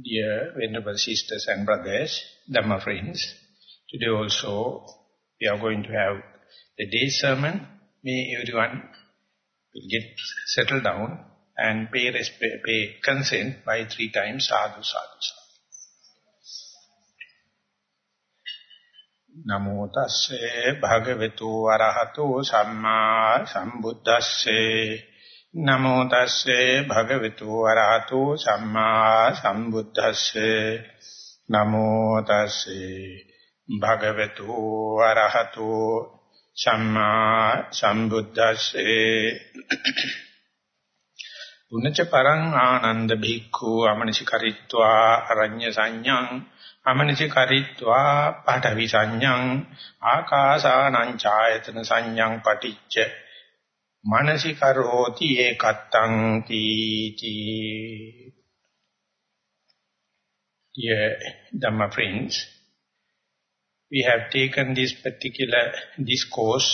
Dear Venerable Sisters and Brothers, Dhamma friends, today also we are going to have the day sermon. May everyone will get settled down and pay, respect, pay consent by three times sadhu sadhu Namo tasse bhagavato arahato samma sambuddhasse නමෝ තස්සේ භගවතු වරහතු සම්මා සම්බුද්දස්සේ. නමෝ තස්සේ භගවතු වරහතු සම්මා සම්බුද්දස්සේ. පුනච්ච පරං ආනන්ද භික්ඛු අමනසිකරිත්වා අරඤ්‍ය සංඥං අමනසිකරිත්වා පාඨවි සංඥං ආකාසානං ඡායතන සංඥං පටිච්ච මනසිකරෝති ඒකත්තං තීති friends, we have taken this particular discourse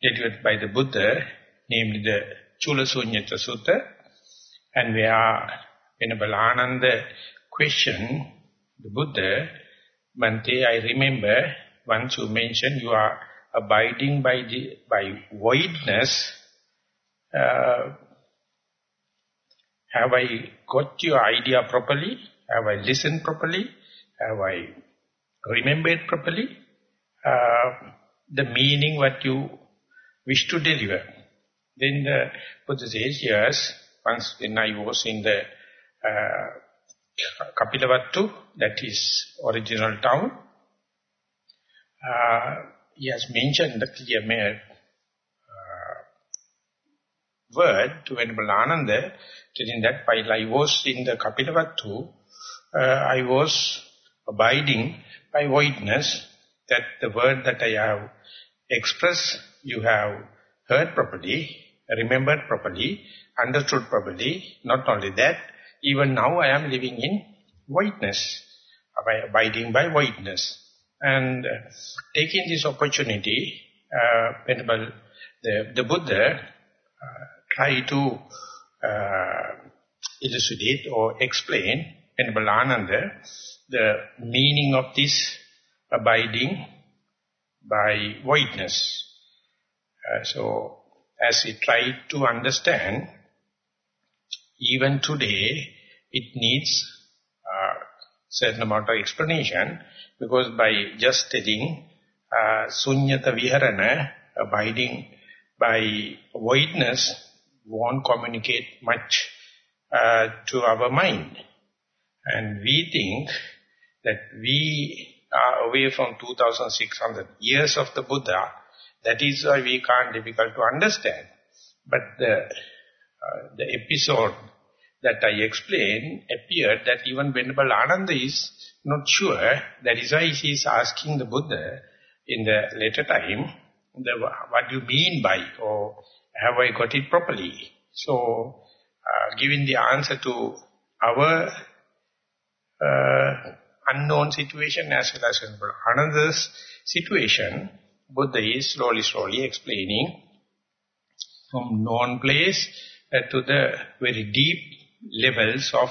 delivered by the Buddha, namely the Chulasunyata Sutta, and we are in a balananda question the Buddha, Bhante I remember once you mentioned you are abiding by the by voidness have I got your idea properly? Have I listened properly? Have I remembered properly? Uh, the meaning what you wish to deliver. Then the Buddha says, yes, once when I was in the uh, Kapilavatthu, that is original town, uh, he has mentioned the clear word to Venerable Ananda, telling that while I was in the Kapilavatthu, uh, I was abiding by voidness, that the word that I have expressed, you have heard properly, remembered properly, understood properly. Not only that, even now I am living in voidness, abiding by voidness. And uh, taking this opportunity, uh, the, the Buddha uh, try to uh, elucidate or explain in Balananda the meaning of this abiding by voidness. Uh, so, as we try to understand, even today, it needs uh, certain amount of explanation, because by just telling uh, sunyata viharana, abiding by voidness, won't communicate much uh, to our mind. And we think that we are away from 2600 years of the Buddha. That is why we can't difficult to understand. But the, uh, the episode that I explained appeared that even Venerable Ananda is not sure. That is why he is asking the Buddha in the later time, the, what do you mean by, or have I got it properly? So, uh, giving the answer to our uh, unknown situation as well as Ananda's situation, Buddha is slowly, slowly explaining from known place uh, to the very deep levels of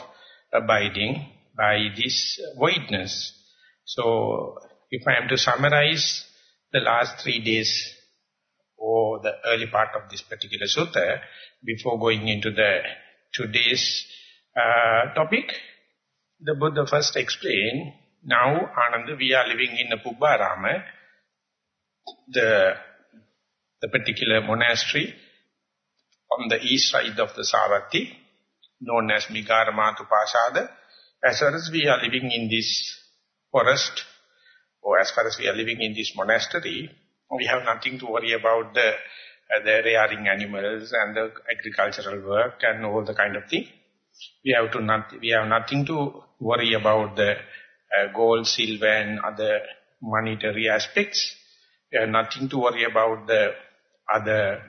abiding by this voidness. So, if I am to summarize the last three days or the early part of this particular sutta before going into the today's uh, topic. The Buddha first explained, now Ananda, we are living in the Pubbarama, the, the particular monastery on the east side of the Savatthi, known as Migaramatu As far as we are living in this forest, or as far as we are living in this monastery, we have nothing to worry about the uh, the rearing animals and the agricultural work and all the kind of thing. We have to not we have nothing to worry about the uh, gold, silver, and other monetary aspects. We have nothing to worry about the other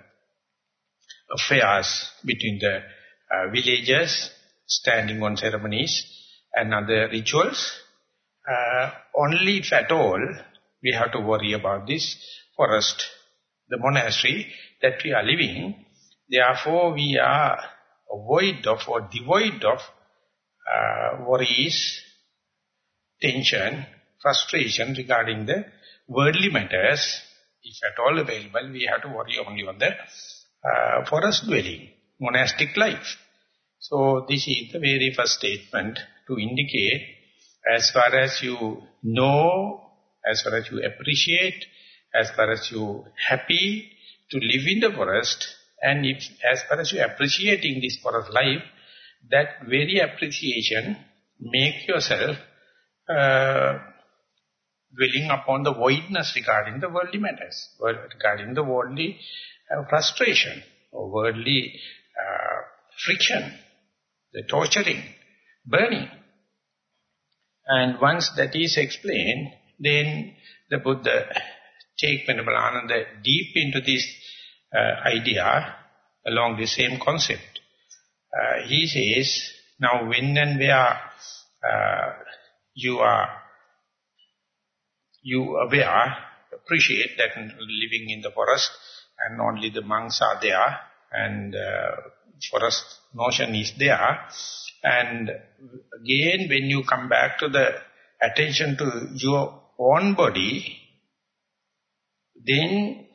affairs between the uh, villagers, standing on ceremonies and other rituals. Uh, only if at all we have to worry about this forest, the monastery that we are living. Therefore, we are void of or devoid of uh, worries, tension, frustration regarding the worldly matters, if at all available, we have to worry only on the uh, forest dwelling, monastic life. So this is the very first statement to indicate as far as you know, as far as you appreciate, as far as you happy to live in the forest, and if as far as you appreciating this forest life, that very appreciation make yourself uh, dwelling upon the voidness regarding the worldly matters, regarding the worldly uh, frustration or worldly uh, friction, the torturing, burning. And once that is explained, then the Buddha take Venerable Ananda deep into this uh, idea along the same concept. Uh, he says, now when and where uh, you are you aware, appreciate that living in the forest and only the monks are there and uh, forest notion is there. And again, when you come back to the attention to your own body, then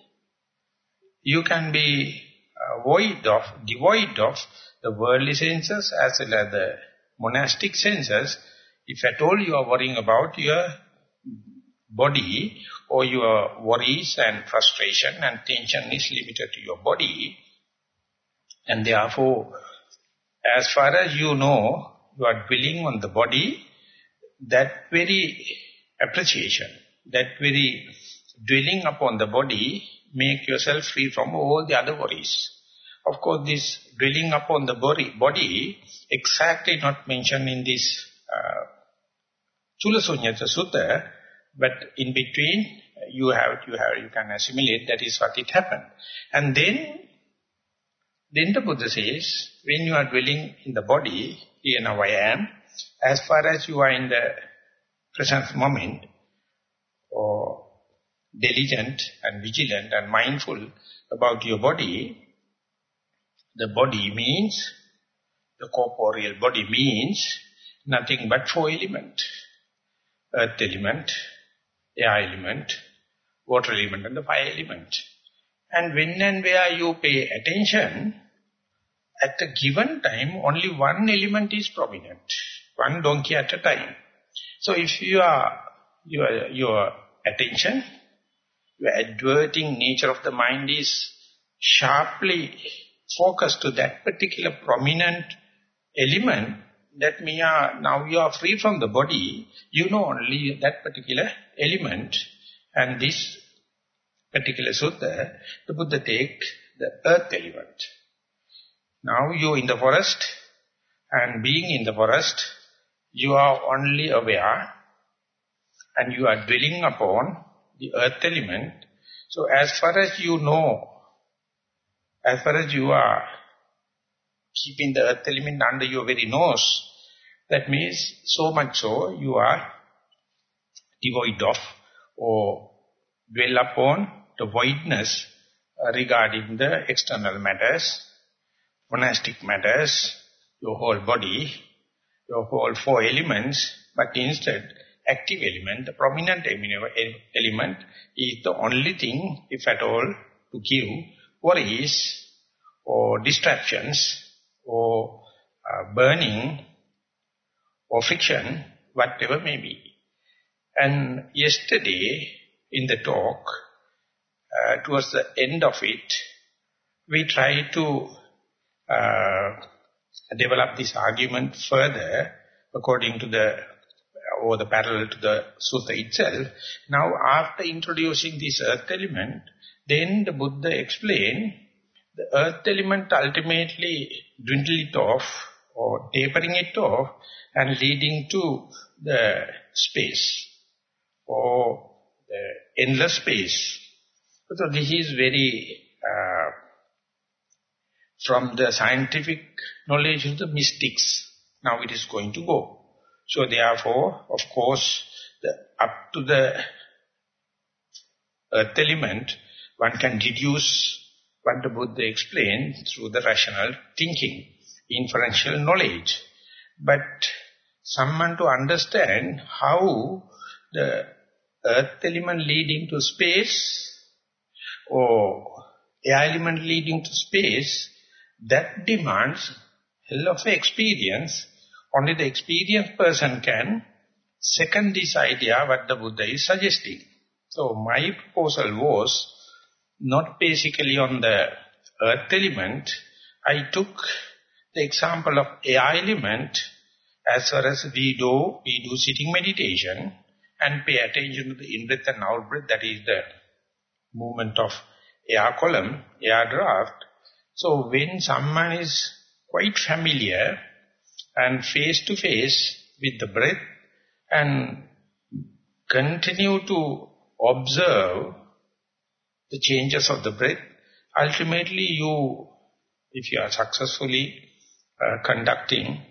you can be uh, void of, devoid of the worldly senses as well as the monastic senses. If at all you are worrying about your body or your worries and frustration and tension is limited to your body. And therefore, as far as you know, you are dwelling on the body, that very appreciation, that very dwelling upon the body, make yourself free from all the other worries. Of course, this dwelling upon the body, body exactly not mentioned in this uh, Chulasunyata Sutta, but in between, you have, you have, you can assimilate that is what it happened. And then, then the Buddha says, when you are dwelling in the body, here now I am, as far as you are in the present moment, or diligent and vigilant and mindful about your body, the body means, the corporeal body means nothing but four elements. Earth element, air element, water element and the fire element. And when and where you pay attention, at a given time, only one element is prominent. One donkey at a time. So if you are, your, your attention, adverting nature of the mind is sharply focused to that particular prominent element, that means now you are free from the body, you know only that particular element. And this particular sutta, the Buddha take the earth element. Now you in the forest, and being in the forest, you are only aware, and you are dwelling upon the earth element. So as far as you know, as far as you are keeping the earth element under your very nose, that means so much so you are devoid of or dwell upon the voidness regarding the external matters, monastic matters, your whole body, your whole four elements, but instead active element, the prominent element is the only thing, if at all, to give worries or distractions or uh, burning or friction, whatever may be. And yesterday, in the talk, uh, towards the end of it, we tried to uh, develop this argument further according to the, or the parallel to the sutta itself. Now, after introducing this earth element, then the Buddha explained the earth element ultimately dwindle it off or tapering it off and leading to the space or the endless space. So this is very, uh, from the scientific knowledge of the mystics, now it is going to go. So therefore, of course, the, up to the uh, earth element, one can deduce what the Buddha explained through the rational thinking, inferential knowledge. But someone to understand how the earth element leading to space or air element leading to space, that demands a hell of experience. Only the experienced person can second this idea what the Buddha is suggesting. So my proposal was not basically on the earth element. I took the example of air element as far as we do, we do sitting meditation and pay attention to the in-breath and out-breath, that is the movement of air column, air draft. So when someone is quite familiar and face-to-face with the breath and continue to observe the changes of the breath, ultimately you, if you are successfully uh, conducting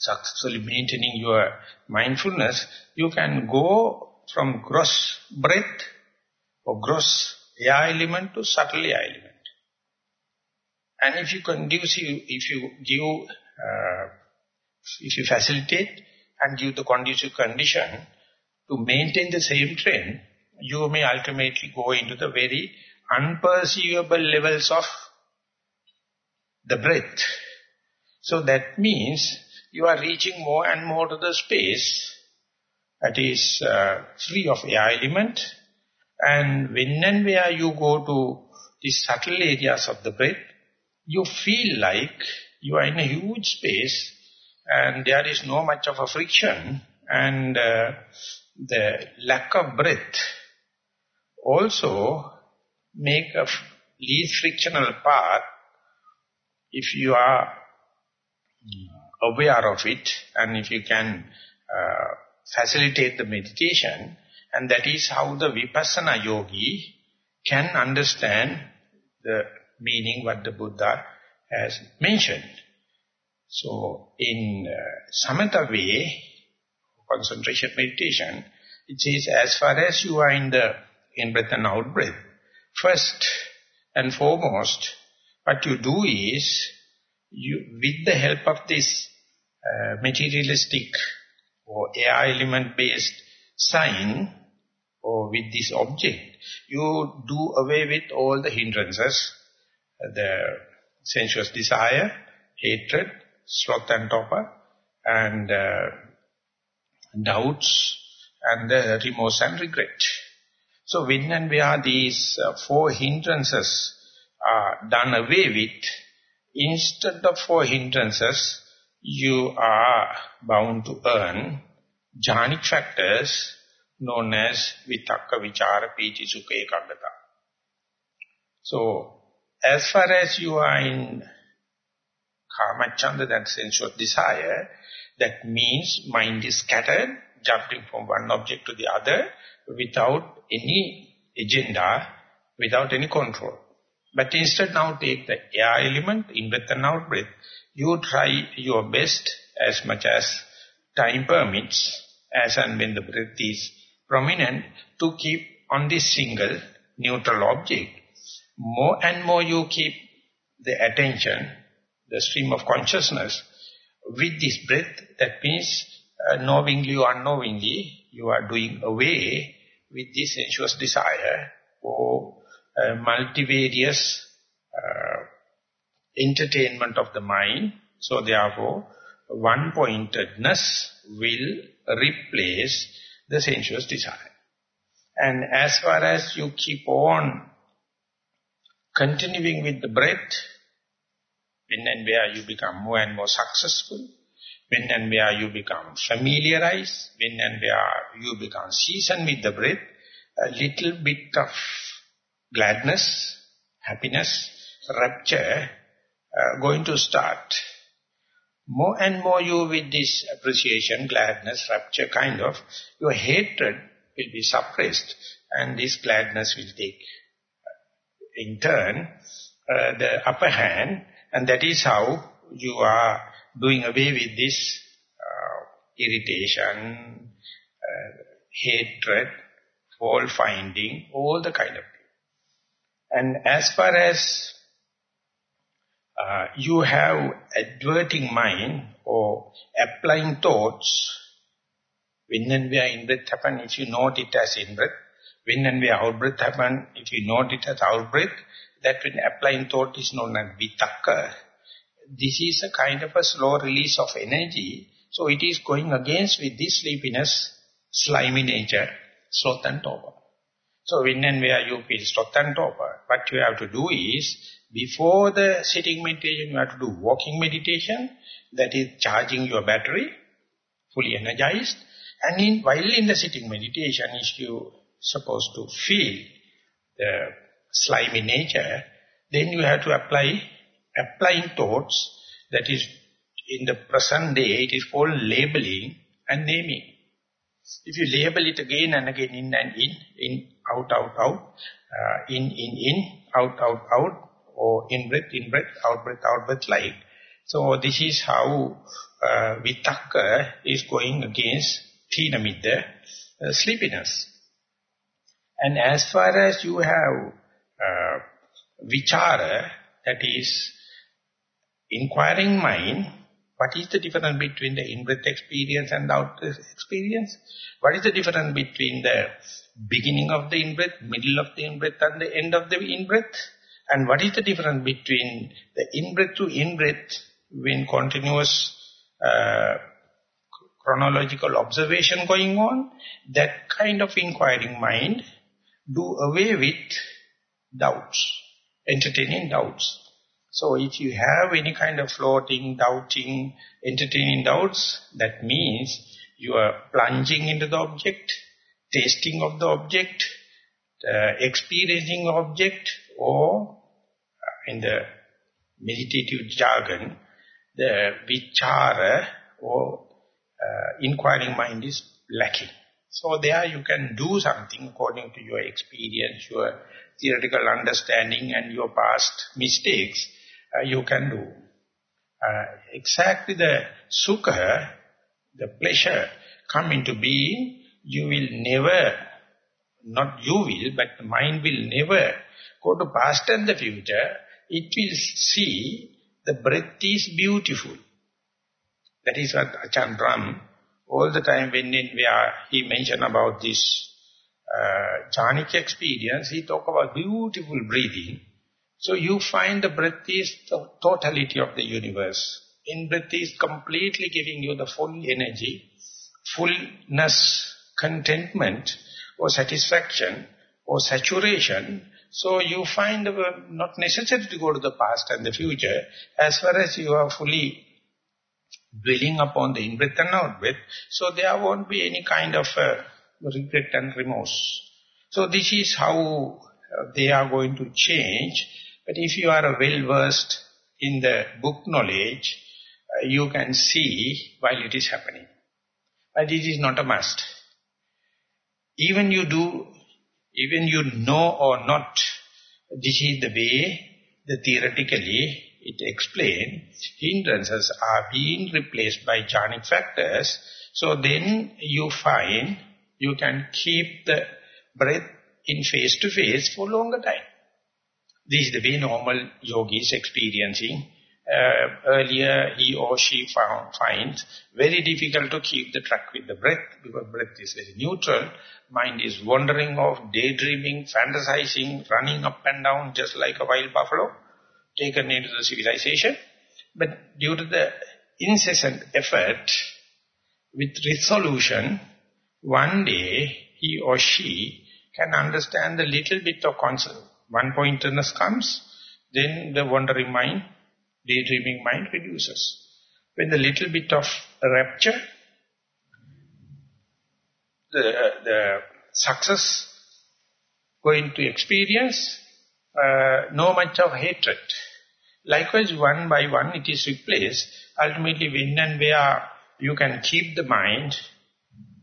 successfully maintaining your mindfulness, you can go from gross breath or gross air element to subtle air element. And if you conduce, if you give, if you facilitate and give the conducive condition to maintain the same trend, you may ultimately go into the very unperceivable levels of the breath. So that means you are reaching more and more to the space that is uh, free of air element. And when and where you go to the subtle areas of the breath, you feel like you are in a huge space and there is no much of a friction and uh, the lack of breath also make a least frictional path if you are aware of it and if you can uh, facilitate the meditation. And that is how the vipassana yogi can understand the meaning what the Buddha has mentioned. So in uh, samatha way, concentration meditation, it says as far as you are in the in-breath and out-breath, first and foremost, what you do is, you, with the help of this uh, materialistic or air element based sign or with this object, you do away with all the hindrances, the sensuous desire, hatred, sloth and torpor, and uh, doubts, and uh, remorse and regret. So when and where these uh, four hindrances are done away with, instead of four hindrances, you are bound to earn jhanic factors known as vitakka, vichara, piti, sukha, ekaggata. So, as far as you are in kamacchanda, that sense of desire, that means mind is scattered, jumping from one object to the other, without any agenda, without any control. But instead now take the air element, in-breath and out-breath, you try your best as much as time permits, as and when the breath is prominent, to keep on this single neutral object. More and more you keep the attention, the stream of consciousness, with this breath, that means uh, knowingly or unknowingly, you are doing away with this sensuous desire or uh, multivarious uh, entertainment of the mind. So therefore, one-pointedness will replace the sensuous desire. And as far as you keep on continuing with the breath, when and where you become more and more successful, when and where you become familiarized, when and where you become seasoned with the breath, a little bit of gladness, happiness, rapture uh, going to start. More and more you with this appreciation, gladness, rapture kind of, your hatred will be suppressed and this gladness will take in turn uh, the upper hand and that is how you are doing away with this uh, irritation, uh, hatred, fault finding, all the kind of thing. And as far as uh, you have adverting mind or applying thoughts, when and where in-breath happen, if you note it as in-breath, when and where out-breath happen, if you note it as out-breath, that when applying thought is known as vitakka. This is a kind of a slow release of energy. So it is going against with this sleepiness, slimy nature, sloth and torpor. So when and where you feel sloth and torpor, what you have to do is, before the sitting meditation, you have to do walking meditation, that is charging your battery, fully energized. And in, while in the sitting meditation, if you supposed to feel the slimy nature, then you have to apply applying thoughts that is in the present day it is called labeling and naming. If you label it again and again in and in, in, out, out, out, uh, in, in, in, out, out, out, or in breath, in breath, out breath, out breath like. So this is how uh, vitakka is going against thinamiddha, uh, sleepiness. And as far as you have uh, vichara, that is inquiring mind, what is the difference between the in-breath experience and the out-breath experience? What is the difference between the beginning of the in-breath, middle of the in-breath and the end of the in-breath? And what is the difference between the in-breath to in-breath when continuous uh, chronological observation going on? That kind of inquiring mind do away with doubts, entertaining doubts. So if you have any kind of floating, doubting, entertaining doubts, that means you are plunging into the object, tasting of the object, uh, experiencing object, or uh, in the meditative jargon, the vichara or uh, inquiring mind is lacking. So there you can do something according to your experience, your theoretical understanding and your past mistakes, uh, you can do. Uh, exactly the sukha, the pleasure come into being, you will never, not you will, but the mind will never go to past and the future. It will see the breath is beautiful. That is what Ajahn Brahm all the time when he mentioned about this uh, experience, he talk about beautiful breathing. So you find the breath is the totality of the universe. In breath is completely giving you the full energy, fullness, contentment, or satisfaction, or saturation. So you find not necessary to go to the past and the future. As far as you are fully dwelling upon the in-breath and out-breath, so there won't be any kind of uh, regret and remorse. So this is how uh, they are going to change. But if you are well-versed in the book knowledge, uh, you can see while it is happening. But it is not a must. Even you do, even you know or not, this is the way, the theoretically, it explains, hindrances are being replaced by jhanic factors. So then you find you can keep the breath in face-to-face -face for longer time. This is the way normal yogi is experiencing. Uh, earlier, he or she found, finds very difficult to keep the track with the breath because breath is very neutral. Mind is wandering off, daydreaming, fantasizing, running up and down just like a wild buffalo taken into the civilization. But due to the incessant effort with resolution, one day he or she can understand the little bit of concept. One pointedness comes, then the wandering mind, daydreaming mind reduces. When the little bit of rapture, the, the success going to experience, uh, no much of hatred. Likewise, one by one it is replaced. Ultimately, when and where you can keep the mind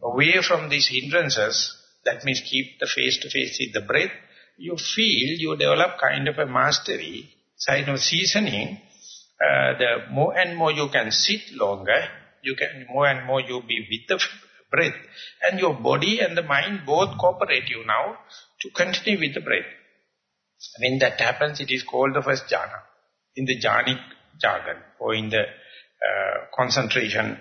away from these hindrances, that means keep the face-to-face -face with the breath, you feel you develop kind of a mastery, sign of seasoning. Uh, the more and more you can sit longer, you can more and more you be with the breath, and your body and the mind both cooperate you now to continue with the breath. When that happens, it is called the first jhana. In the jhanic jargon or in the uh, concentration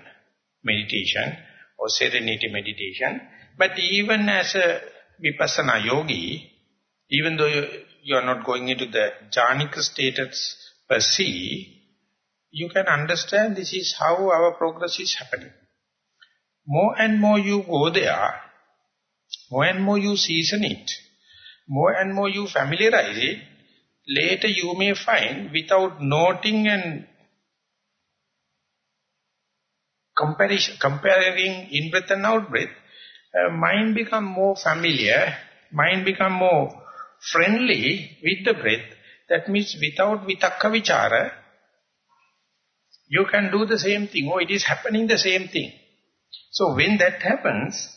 meditation or serenity meditation. But even as a vipassana yogi, even though you, you are not going into the jhanic status per se, you can understand this is how our progress is happening. More and more you go there, more and more you season it, more and more you familiarize it, later you may find without noting and comparing in-breath and out-breath, uh, mind become more familiar, mind become more friendly with the breath. That means without vitakka vichara, you can do the same thing, Oh, it is happening the same thing. So when that happens,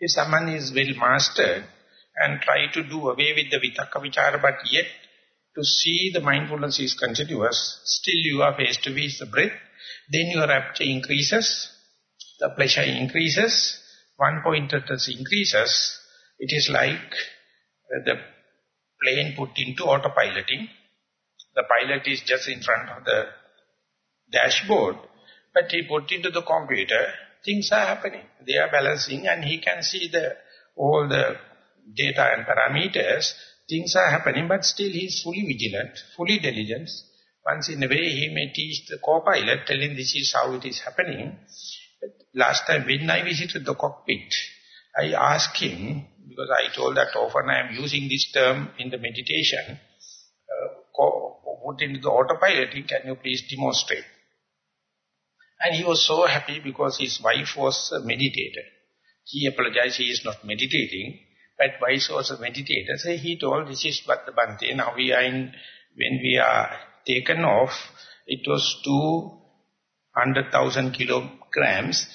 if someone is well mastered and try to do away with the vitakka vichara, but yet to see the mindfulness is continuous, still you are face faced with the breath, then your rapture increases, the pleasure increases, one pointedness increases. It is like uh, the plane put into autopiloting. The pilot is just in front of the dashboard, but he put into the computer, things are happening. They are balancing and he can see the all the data and parameters, things are happening, but still he is fully vigilant, fully diligent, once in a way, he may teach the co-pilot, telling this is how it is happening. But last time when I visited the cockpit, I asked him, because I told that often I am using this term in the meditation, uh, put into the autopilot, can you please demonstrate? And he was so happy because his wife was a meditator. He apologized, he is not meditating, but wife was a meditator. So he told, this is what the Bhante, now we are in, when we are taken off, it was 200,000 kilograms.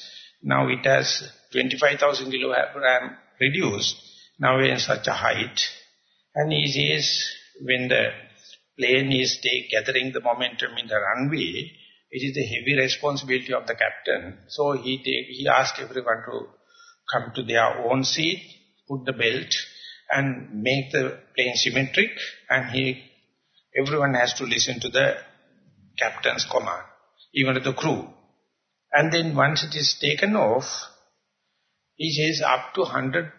Now it has 25,000 kilogram reduced. Now we are in such a height. And he says, when the plane is take, gathering the momentum in the runway, it is the heavy responsibility of the captain. So he take, he asked everyone to come to their own seat, put the belt, and make the plane symmetric. And he Everyone has to listen to the captain's command, even the crew. And then once it is taken off, he says up to 100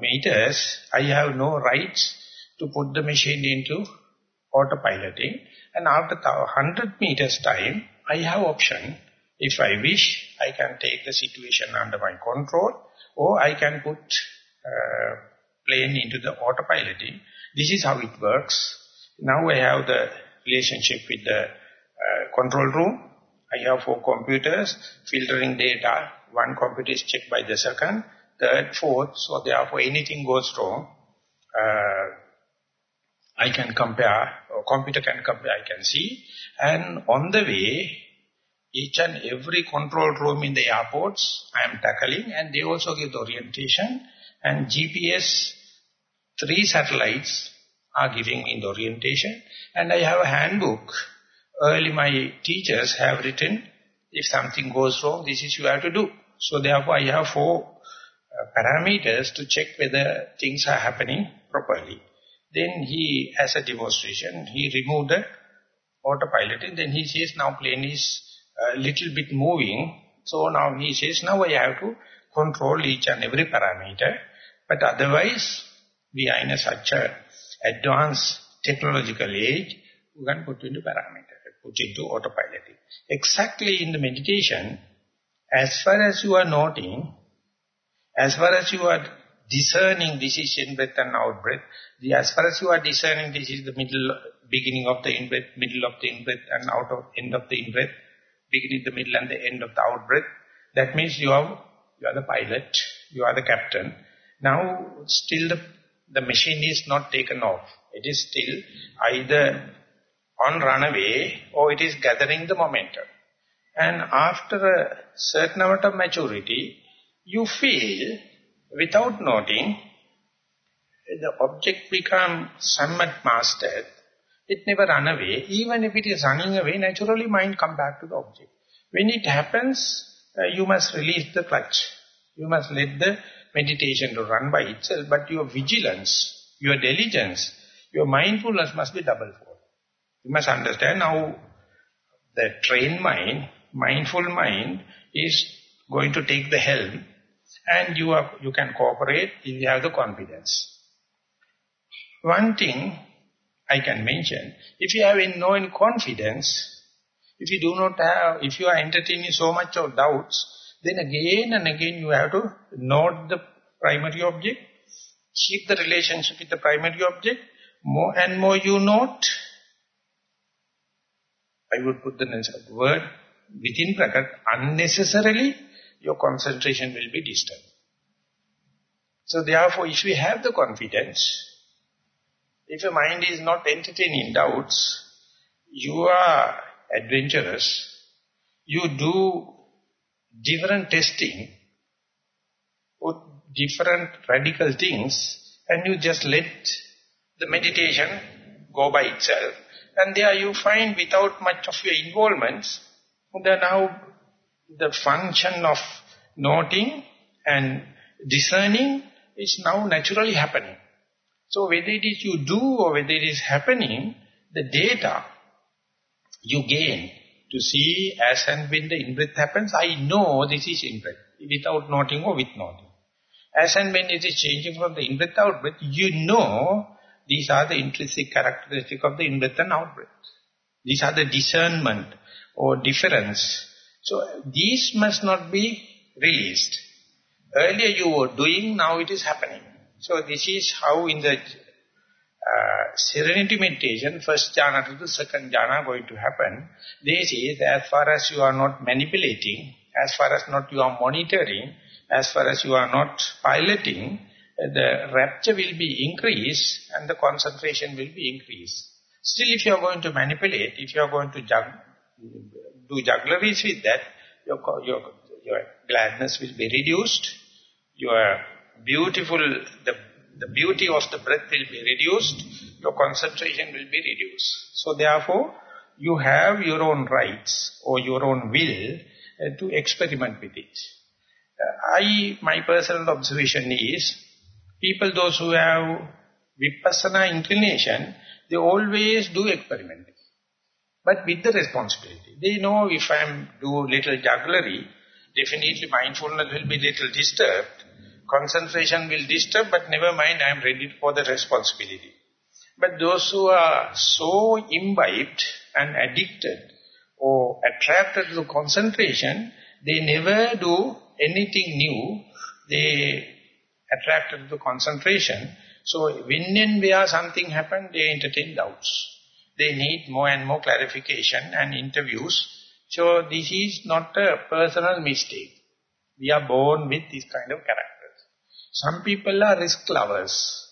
meters, I have no rights to put the machine into autopiloting. And after 100 meters time, I have option. If I wish, I can take the situation under my control or I can put uh, plane into the autopiloting. This is how it works. Now I have the relationship with the uh, control room. I have four computers filtering data. One computer is checked by the second, third, fourth. So therefore anything goes wrong, uh, I can compare, or computer can compare, I can see. And on the way, each and every control room in the airports I am tackling and they also give the orientation and GPS, three satellites are giving me the orientation. And I have a handbook. Early my teachers have written, if something goes wrong, this is you have to do. So therefore I have four uh, parameters to check whether things are happening properly. Then he, as a demonstration, he removed the autopilot and then he says now plane is a little bit moving. So now he says now I have to control each and every parameter. But otherwise we are in a such a advanced technological age, you can put into parameter, put into autopiloting. Exactly in the meditation, as far as you are noting, as far as you are discerning this is in-breath and out-breath, as far as you are discerning this is the middle, beginning of the in-breath, middle of the in-breath and out of end of the in-breath, beginning, the middle and the end of the out-breath, that means you are, you are the pilot, you are the captain. Now, still the the machine is not taken off. It is still either on runaway or it is gathering the momentum. And after a certain amount of maturity, you feel, without noting, the object become somewhat mastered. It never run away. Even if it is running away, naturally mind come back to the object. When it happens, uh, you must release the clutch. You must let the meditation to run by itself, but your vigilance, your diligence, your mindfulness must be double fold. You must understand how the trained mind, mindful mind is going to take the helm and you are you can cooperate if you have the confidence. One thing I can mention, if you have no confidence, if you do not have, if you are entertaining so much of doubts, then again and again you have to note the primary object, keep the relationship with the primary object, more and more you note, I would put the word within bracket, unnecessarily your concentration will be disturbed. So therefore, if we have the confidence, if your mind is not entertaining doubts, you are adventurous, you do different testing, with different radical things, and you just let the meditation go by itself. And there you find without much of your involvement, the now the function of noting and discerning is now naturally happening. So whether it is you do or whether it is happening, the data you gain to see as and when the in-breath happens, I know this is in-breath, without noting or with noting. As and when it is changing from the in-breath, to out-breath, you know these are the intrinsic characteristic of the in-breath and out-breath. These are the discernment or difference. So these must not be released. Earlier you were doing, now it is happening. So this is how in the uh, serenity meditation, first jhana to the second jhana going to happen. They say that as far as you are not manipulating, as far as not you are monitoring, as far as you are not piloting, the rapture will be increased and the concentration will be increased. Still, if you are going to manipulate, if you are going to jug, do juggleries with that, your, your, your gladness will be reduced, your beautiful, the, the beauty of the breath will be reduced, your concentration will be reduced. So therefore, you have your own rights or your own will uh, to experiment with it. Uh, I, my personal observation is, people those who have vipassana inclination, they always do experimenting. But with the responsibility. They know if I am do little jugglery, definitely mindfulness will be little disturbed. Concentration will disturb, but never mind, I am ready for the responsibility. But those who are so imbibed and addicted or attracted to concentration, they never do anything new. They attracted to concentration. So when and where something happened, they entertain doubts. They need more and more clarification and interviews. So this is not a personal mistake. We are born with this kind of characters. Some people are risk lovers.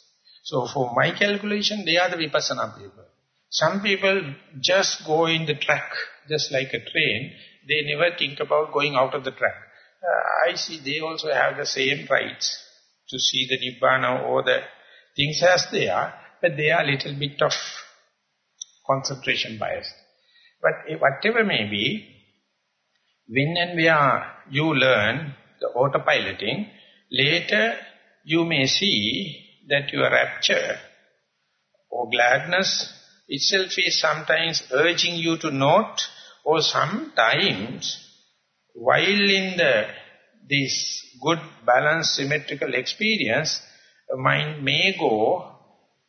So for my calculation, they are the Vipassana people. Some people just go in the track, just like a train. They never think about going out of the track. Uh, I see they also have the same rights to see the Nibbana or the things as they are, but they are a little bit of concentration bias. But whatever may be, when and where you learn the autopiloting, later you may see that your rapture or gladness itself is sometimes urging you to note or sometimes while in the this good balanced symmetrical experience, mind may go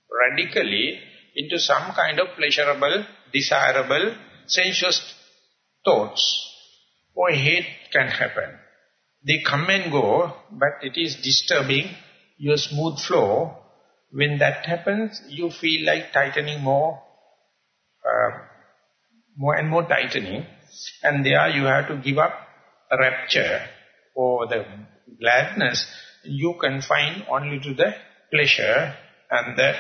radically into some kind of pleasurable, desirable, sensuous thoughts or hate can happen. They come and go, but it is disturbing your smooth flow. When that happens, you feel like tightening more, uh, more and more tightening. And there you have to give up rapture or the gladness. You confine only to the pleasure and the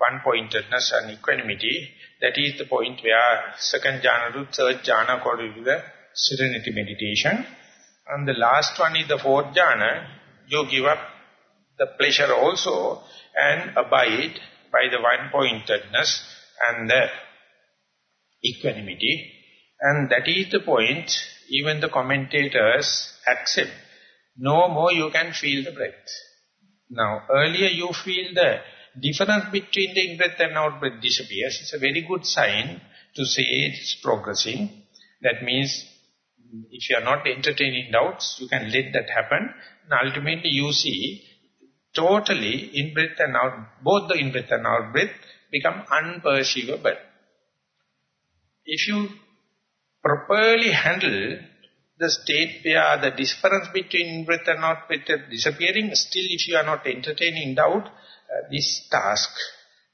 one-pointedness and equanimity, that is the point where second jhana to third jhana to the serenity meditation. And the last one is the fourth jhana, you give up the pleasure also and abide by the one-pointedness and the equanimity. And that is the point even the commentators accept. No more you can feel the breath. Now, earlier you feel the difference between the in-breath and out-breath disappears. It's a very good sign to say it's progressing. That means if you are not entertaining doubts, you can let that happen. And ultimately you see totally in-breath and out, both the in-breath and out-breath become unperceivable. If you properly handle the state where the difference between in-breath and out-breath is disappearing, still if you are not entertaining doubt, uh, this task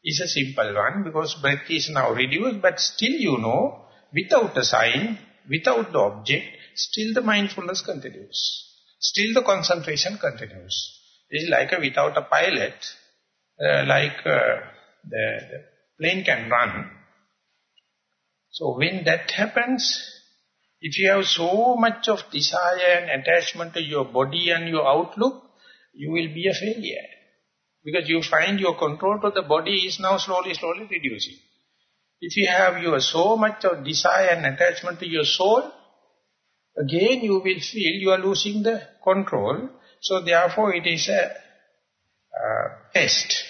is a simple one because breath is now reduced, but still you know, without a sign, without the object, still the mindfulness continues. Still the concentration continues. It is like a, without a pilot, uh, like uh, the, the plane can run. So when that happens, if you have so much of desire and attachment to your body and your outlook, you will be a failure. Because you find your control to the body is now slowly, slowly reducing. If you have your so much of desire and attachment to your soul, again you will feel you are losing the control. So therefore it is a uh, test.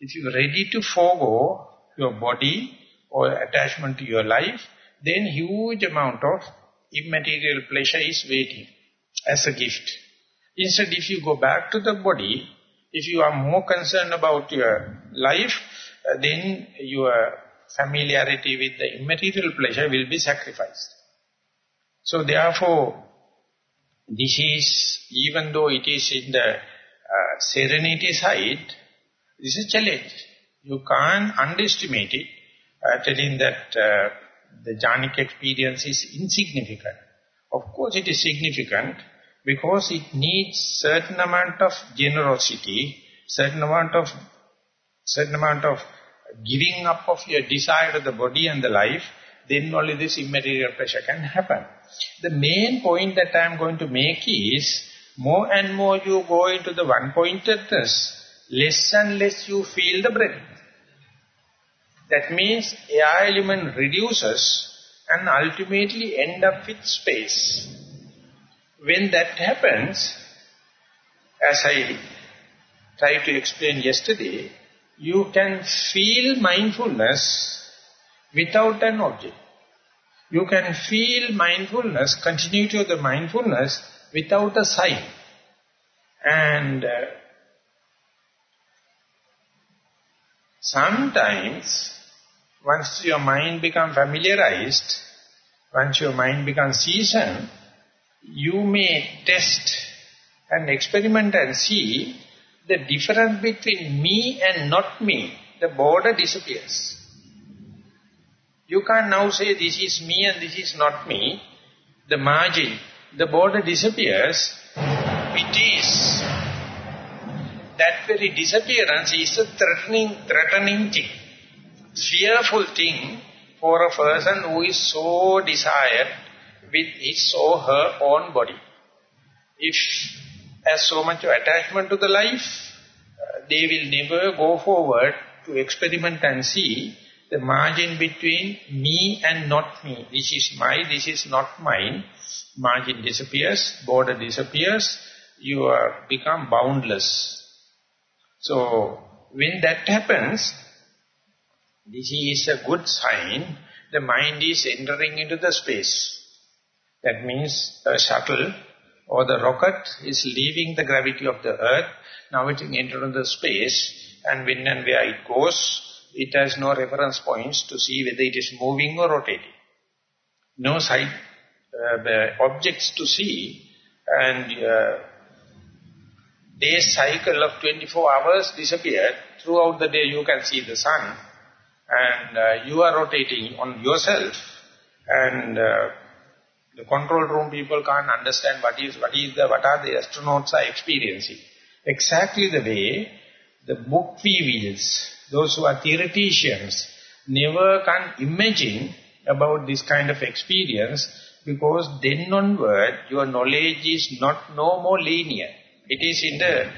If you are ready to forego your body or attachment to your life, then huge amount of immaterial pleasure is waiting as a gift. Instead, if you go back to the body, if you are more concerned about your life, then your familiarity with the immaterial pleasure will be sacrificed. So therefore, this is, even though it is in the uh, serenity side, this is a challenge. You can't underestimate it, uh, telling that uh, the jhanic experience is insignificant. Of course it is significant because it needs certain amount of generosity, certain amount of certain amount of giving up of your desire to the body and the life, then only this immaterial pressure can happen. The main point that I am going to make is, more and more you go into the one-pointedness, less and less you feel the breath. That means air element reduces and ultimately end up with space. When that happens, as I tried to explain yesterday, you can feel mindfulness without an object. You can feel mindfulness, continuity of the mindfulness without a sign. And uh, sometimes once your mind becomes familiarized, once your mind becomes seasoned, you may test and experiment and see the difference between me and not me, the border disappears. You can't now say this is me and this is not me. The margin, the border disappears. It is. That very disappearance is a threatening, threatening thing fearful thing for a person who is so desired with his or her own body. If has so much attachment to the life, uh, they will never go forward to experiment and see the margin between me and not me. This is my, this is not mine. Margin disappears, border disappears, you are become boundless. So, when that happens, this is a good sign. The mind is entering into the space. That means a shuttle or the rocket is leaving the gravity of the earth. Now it is entering the space and when and where it goes, it has no reference points to see whether it is moving or rotating. No side uh, objects to see and uh, day's cycle of 24 hours disappeared. Throughout the day you can see the sun and uh, you are rotating on yourself and uh, the control room people can't understand what is what is the what are the astronauts are experiencing. Exactly the way the book weevils those who are theoreticians never can imagine about this kind of experience because then onward your knowledge is not no more linear. It is in the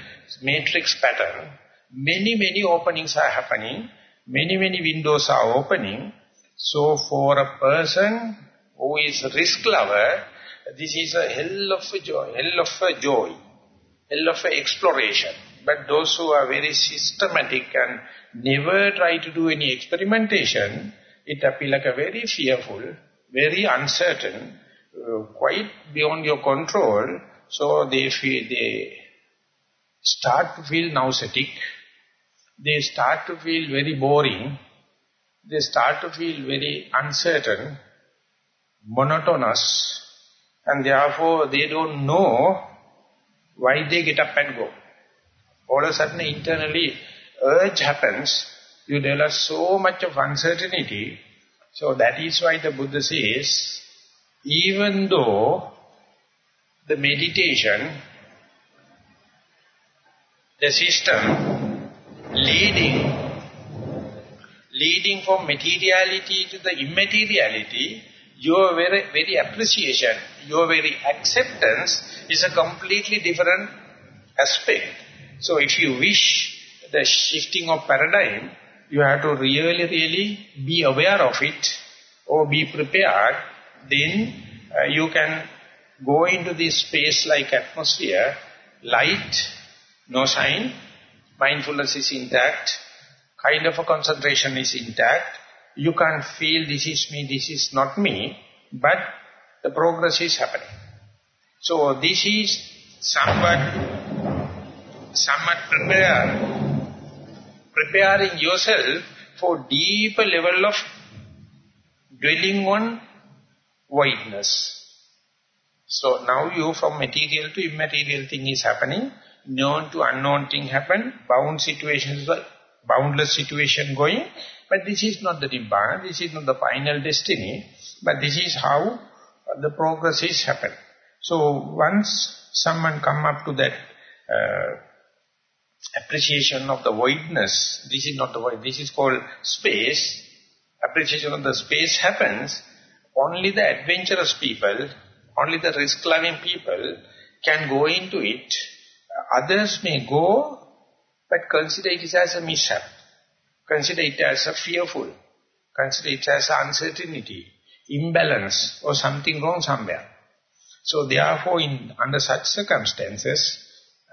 matrix pattern. Many many openings are happening. Many, many windows are opening. So for a person who is risk lover, this is a hell of a joy, hell of a joy, hell of a exploration. But those who are very systematic and never try to do any experimentation, it appears like a very fearful, very uncertain, uh, quite beyond your control. So they feel they start to feel nauseatic. They start to feel very boring. They start to feel very uncertain, monotonous, and therefore they don't know why they get up and go. All of a sudden internally urge happens, you realize so much of uncertainty. So that is why the Buddha says, even though the meditation, the system leading leading from materiality to the immateriality, your very, very appreciation, your very acceptance is a completely different aspect. So if you wish the shifting of paradigm, you have to really, really be aware of it or be prepared, then uh, you can go into this space-like atmosphere, light, no sign, mindfulness is intact, kind of a concentration is intact, you can't feel this is me, this is not me, but the progress is happening. So this is somewhat, somewhat prepare, preparing yourself for deeper level of dwelling on voidness. So now you from material to immaterial thing is happening, known to unknown thing happen, bound situations, boundless situation going, but this is not the Nibbana, this is not the final destiny, but this is how the progress is happening. So once someone come up to that uh, appreciation of the voidness, this is not the void, this is called space, appreciation of the space happens, only the adventurous people, only the risk-loving people can go into it. Others may go, but consider it as a mishap. Consider it as a fearful. Consider it as uncertainty, imbalance, or something wrong somewhere. So therefore, in under such circumstances,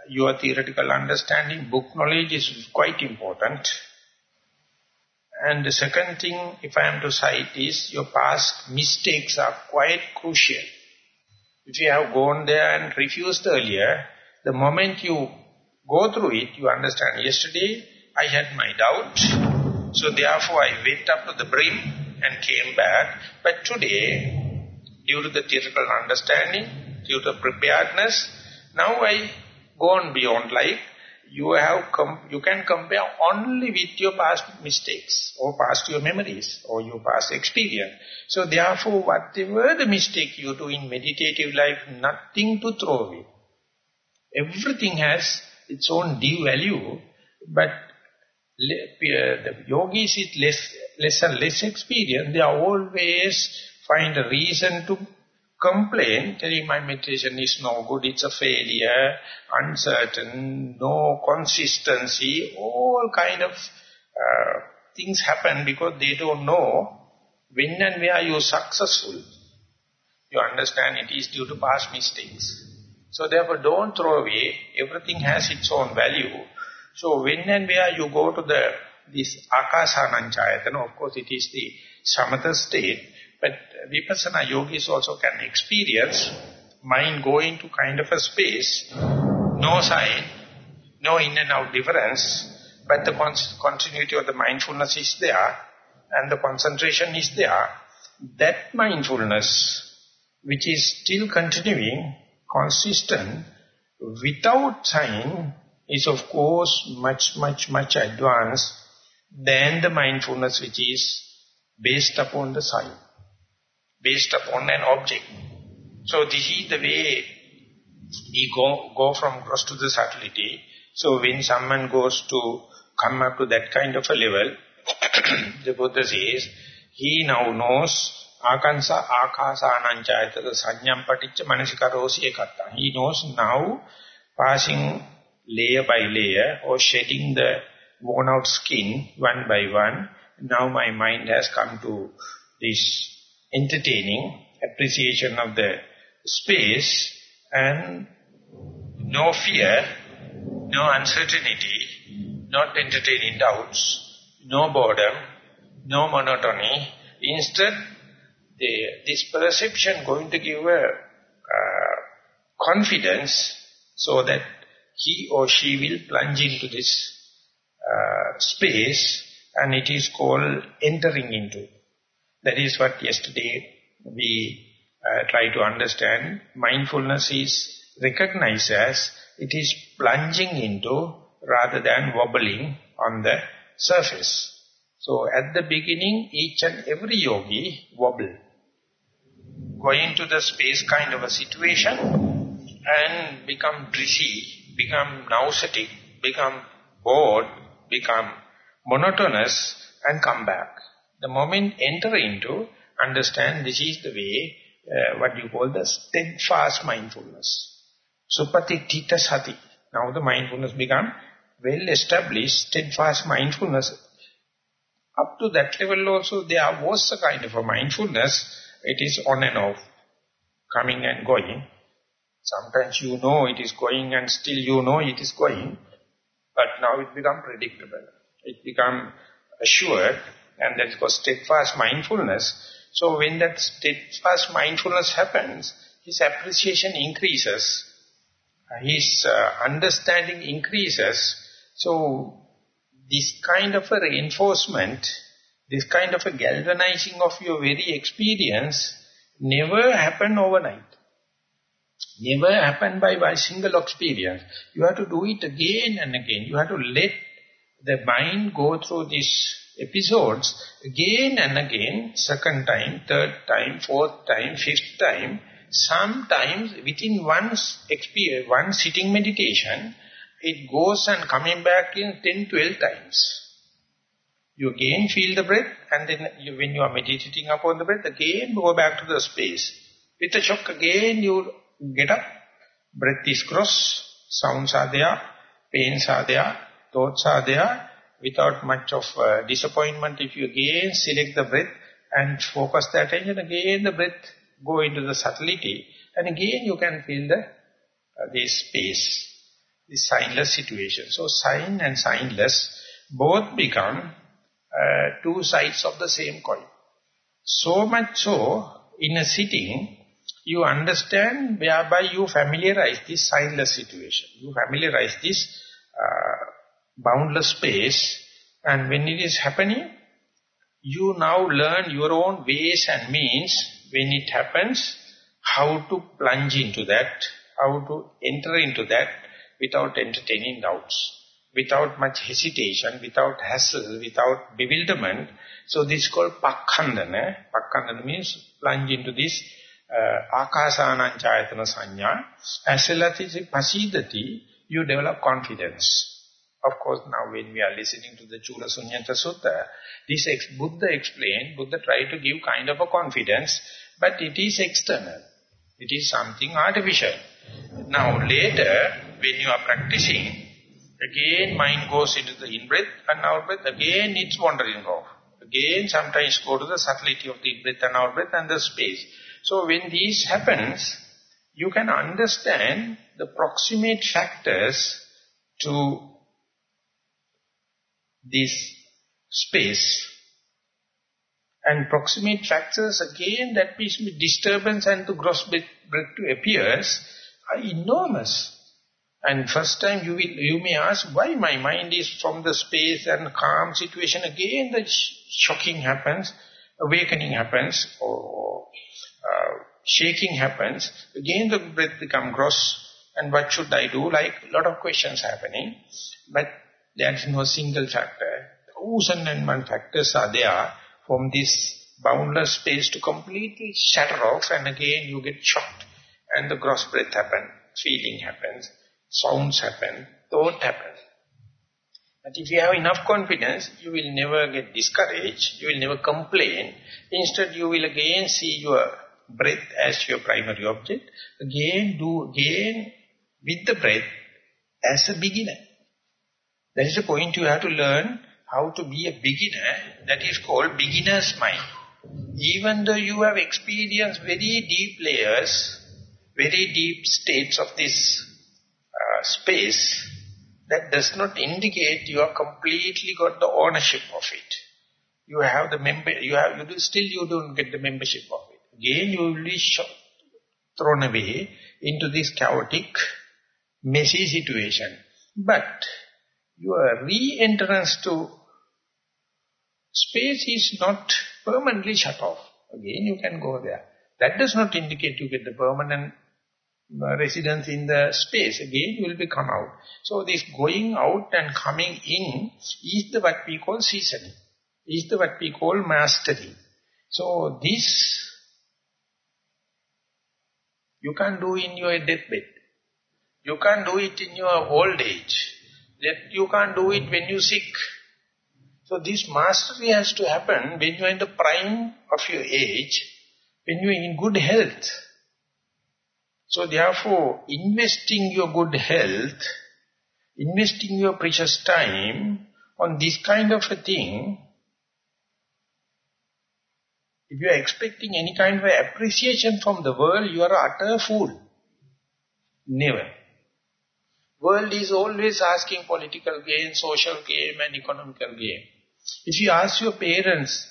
your theoretical understanding, book knowledge is quite important. And the second thing, if I am to cite, is your past mistakes are quite crucial. If you have gone there and refused earlier, the moment you go through it, you understand, yesterday I had my doubt, so therefore I went up to the brim and came back. But today, due to the theoretical understanding, due to preparedness, now I go on beyond like you have you can compare only with your past mistakes or past your memories or your past experience. So therefore, whatever the mistake you do in meditative life, nothing to throw away. Everything has its own due value, but the yogis with less, less and less experience, they always find a reason to complain, telling my meditation is no good, it's a failure, uncertain, no consistency, all kind of uh, things happen because they don't know when and where you're successful. You understand it is due to past mistakes. So therefore don't throw away, everything has its own value. So when and where you go to the this akasananchayatana, of course it is the samatha state, but vipassana yogis also can experience mind going to kind of a space, no sign, no in and out difference, but the continuity of the mindfulness is there, and the concentration is there. That mindfulness, which is still continuing, consistent, without sign, is of course much, much, much advanced than the mindfulness which is based upon the sight, based upon an object. So this is the way we go, go from gross to the subtlety. So when someone goes to come up to that kind of a level, the Buddha says, he now knows akansa sanyam paticca manasikarosi ekatta. He knows now passing layer by layer or shedding the worn out skin one by one. Now my mind has come to this entertaining appreciation of the space and no fear, no uncertainty, not entertaining doubts, no boredom, no monotony. Instead, the, this perception going to give a uh, confidence so that he or she will plunge into this uh, space and it is called entering into. That is what yesterday we uh, try to understand. Mindfulness is recognized as it is plunging into rather than wobbling on the surface. So at the beginning, each and every yogi wobble. Going to the space kind of a situation and become drizzy, become nauseatic, become bored, become monotonous and come back. The moment enter into, understand this is the way, uh, what you call the steadfast mindfulness. Supatitthita sati. Now the mindfulness become well established, steadfast mindfulness. Up to that level also there was a kind of a mindfulness. It is on and off, coming and going. Sometimes you know it is going and still you know it is going. But now it become predictable. It become assured and that is called steadfast mindfulness. So when that steadfast mindfulness happens, his appreciation increases, his uh, understanding increases. So this kind of a reinforcement, this kind of a galvanizing of your very experience never happen overnight. Never happen by one single experience. You have to do it again and again. You have to let the mind go through these episodes again and again, second time, third time, fourth time, fifth time. Sometimes within one, experience, one sitting meditation, it goes and coming back in 10, 12 times. You again feel the breath and then you, when you are meditating upon the breath, again go back to the space. With the shock again you get up, breath is cross, sounds are there, pains are there, thoughts are there, without much of uh, disappointment, if you again select the breath and focus the attention, again the breath go into the subtlety, and again you can feel the uh, this space, this signless situation. So sign and signless both become uh, two sides of the same coin. So much so, in a sitting, you understand whereby you familiarize this signless situation. You familiarize this uh, boundless space and when it is happening, you now learn your own ways and means when it happens, how to plunge into that, how to enter into that without entertaining doubts, without much hesitation, without hassle, without bewilderment. So this is called pakkhandana. Pakkhandana means plunge into this uh. As well as pasidati, you develop confidence. Of course, now when we are listening to the Cula Suññata Sutta, this ex Buddha explained, Buddha tried to give kind of a confidence, but it is external. It is something artificial. Now later, when you are practicing, again mind goes into the in-breath and out-breath, again it's wandering off. Again, sometimes go to the subtlety of the in-breath and out-breath and the space. So when this happens, you can understand the proximate factors to this space. And proximate factors, again, that means disturbance and the gross breath to appears are enormous. And first time you will, you may ask, why my mind is from the space and calm situation, again the sh shocking happens, awakening happens, or uh, shaking happens, again the breath become gross, and what should I do? Like, a lot of questions happening. But there is no single factor. Thousand and one factors are there from this boundless space to completely shatter off and again you get shocked and the gross breath happens, feeling happens, sounds happen, thought happens. But if you have enough confidence, you will never get discouraged, you will never complain. Instead, you will again see your breath as your primary object. Again, do again with the breath as a beginner. That is the point you have to learn how to be a beginner. That is called beginner's mind. Even though you have experienced very deep layers, very deep states of this uh, space, that does not indicate you have completely got the ownership of it. You have the member, you have, you do, still you don't get the membership of Again, you will be shot, thrown away into this chaotic, messy situation. But your re-entrance to space is not permanently shut off. Again, you can go there. That does not indicate you get the permanent uh, residence in the space. Again, you will be come out. So this going out and coming in is the what we call seasoning. Is the what we call mastery. So this you can't do in your deathbed. You can't do it in your old age. You can't do it when you're sick. So this mastery has to happen when you're in the prime of your age, when you're in good health. So therefore, investing your good health, investing your precious time on this kind of a thing, if you are expecting any kind of appreciation from the world, you are an utter fool. Never. World is always asking political gain, social gain and economical gain. If you ask your parents,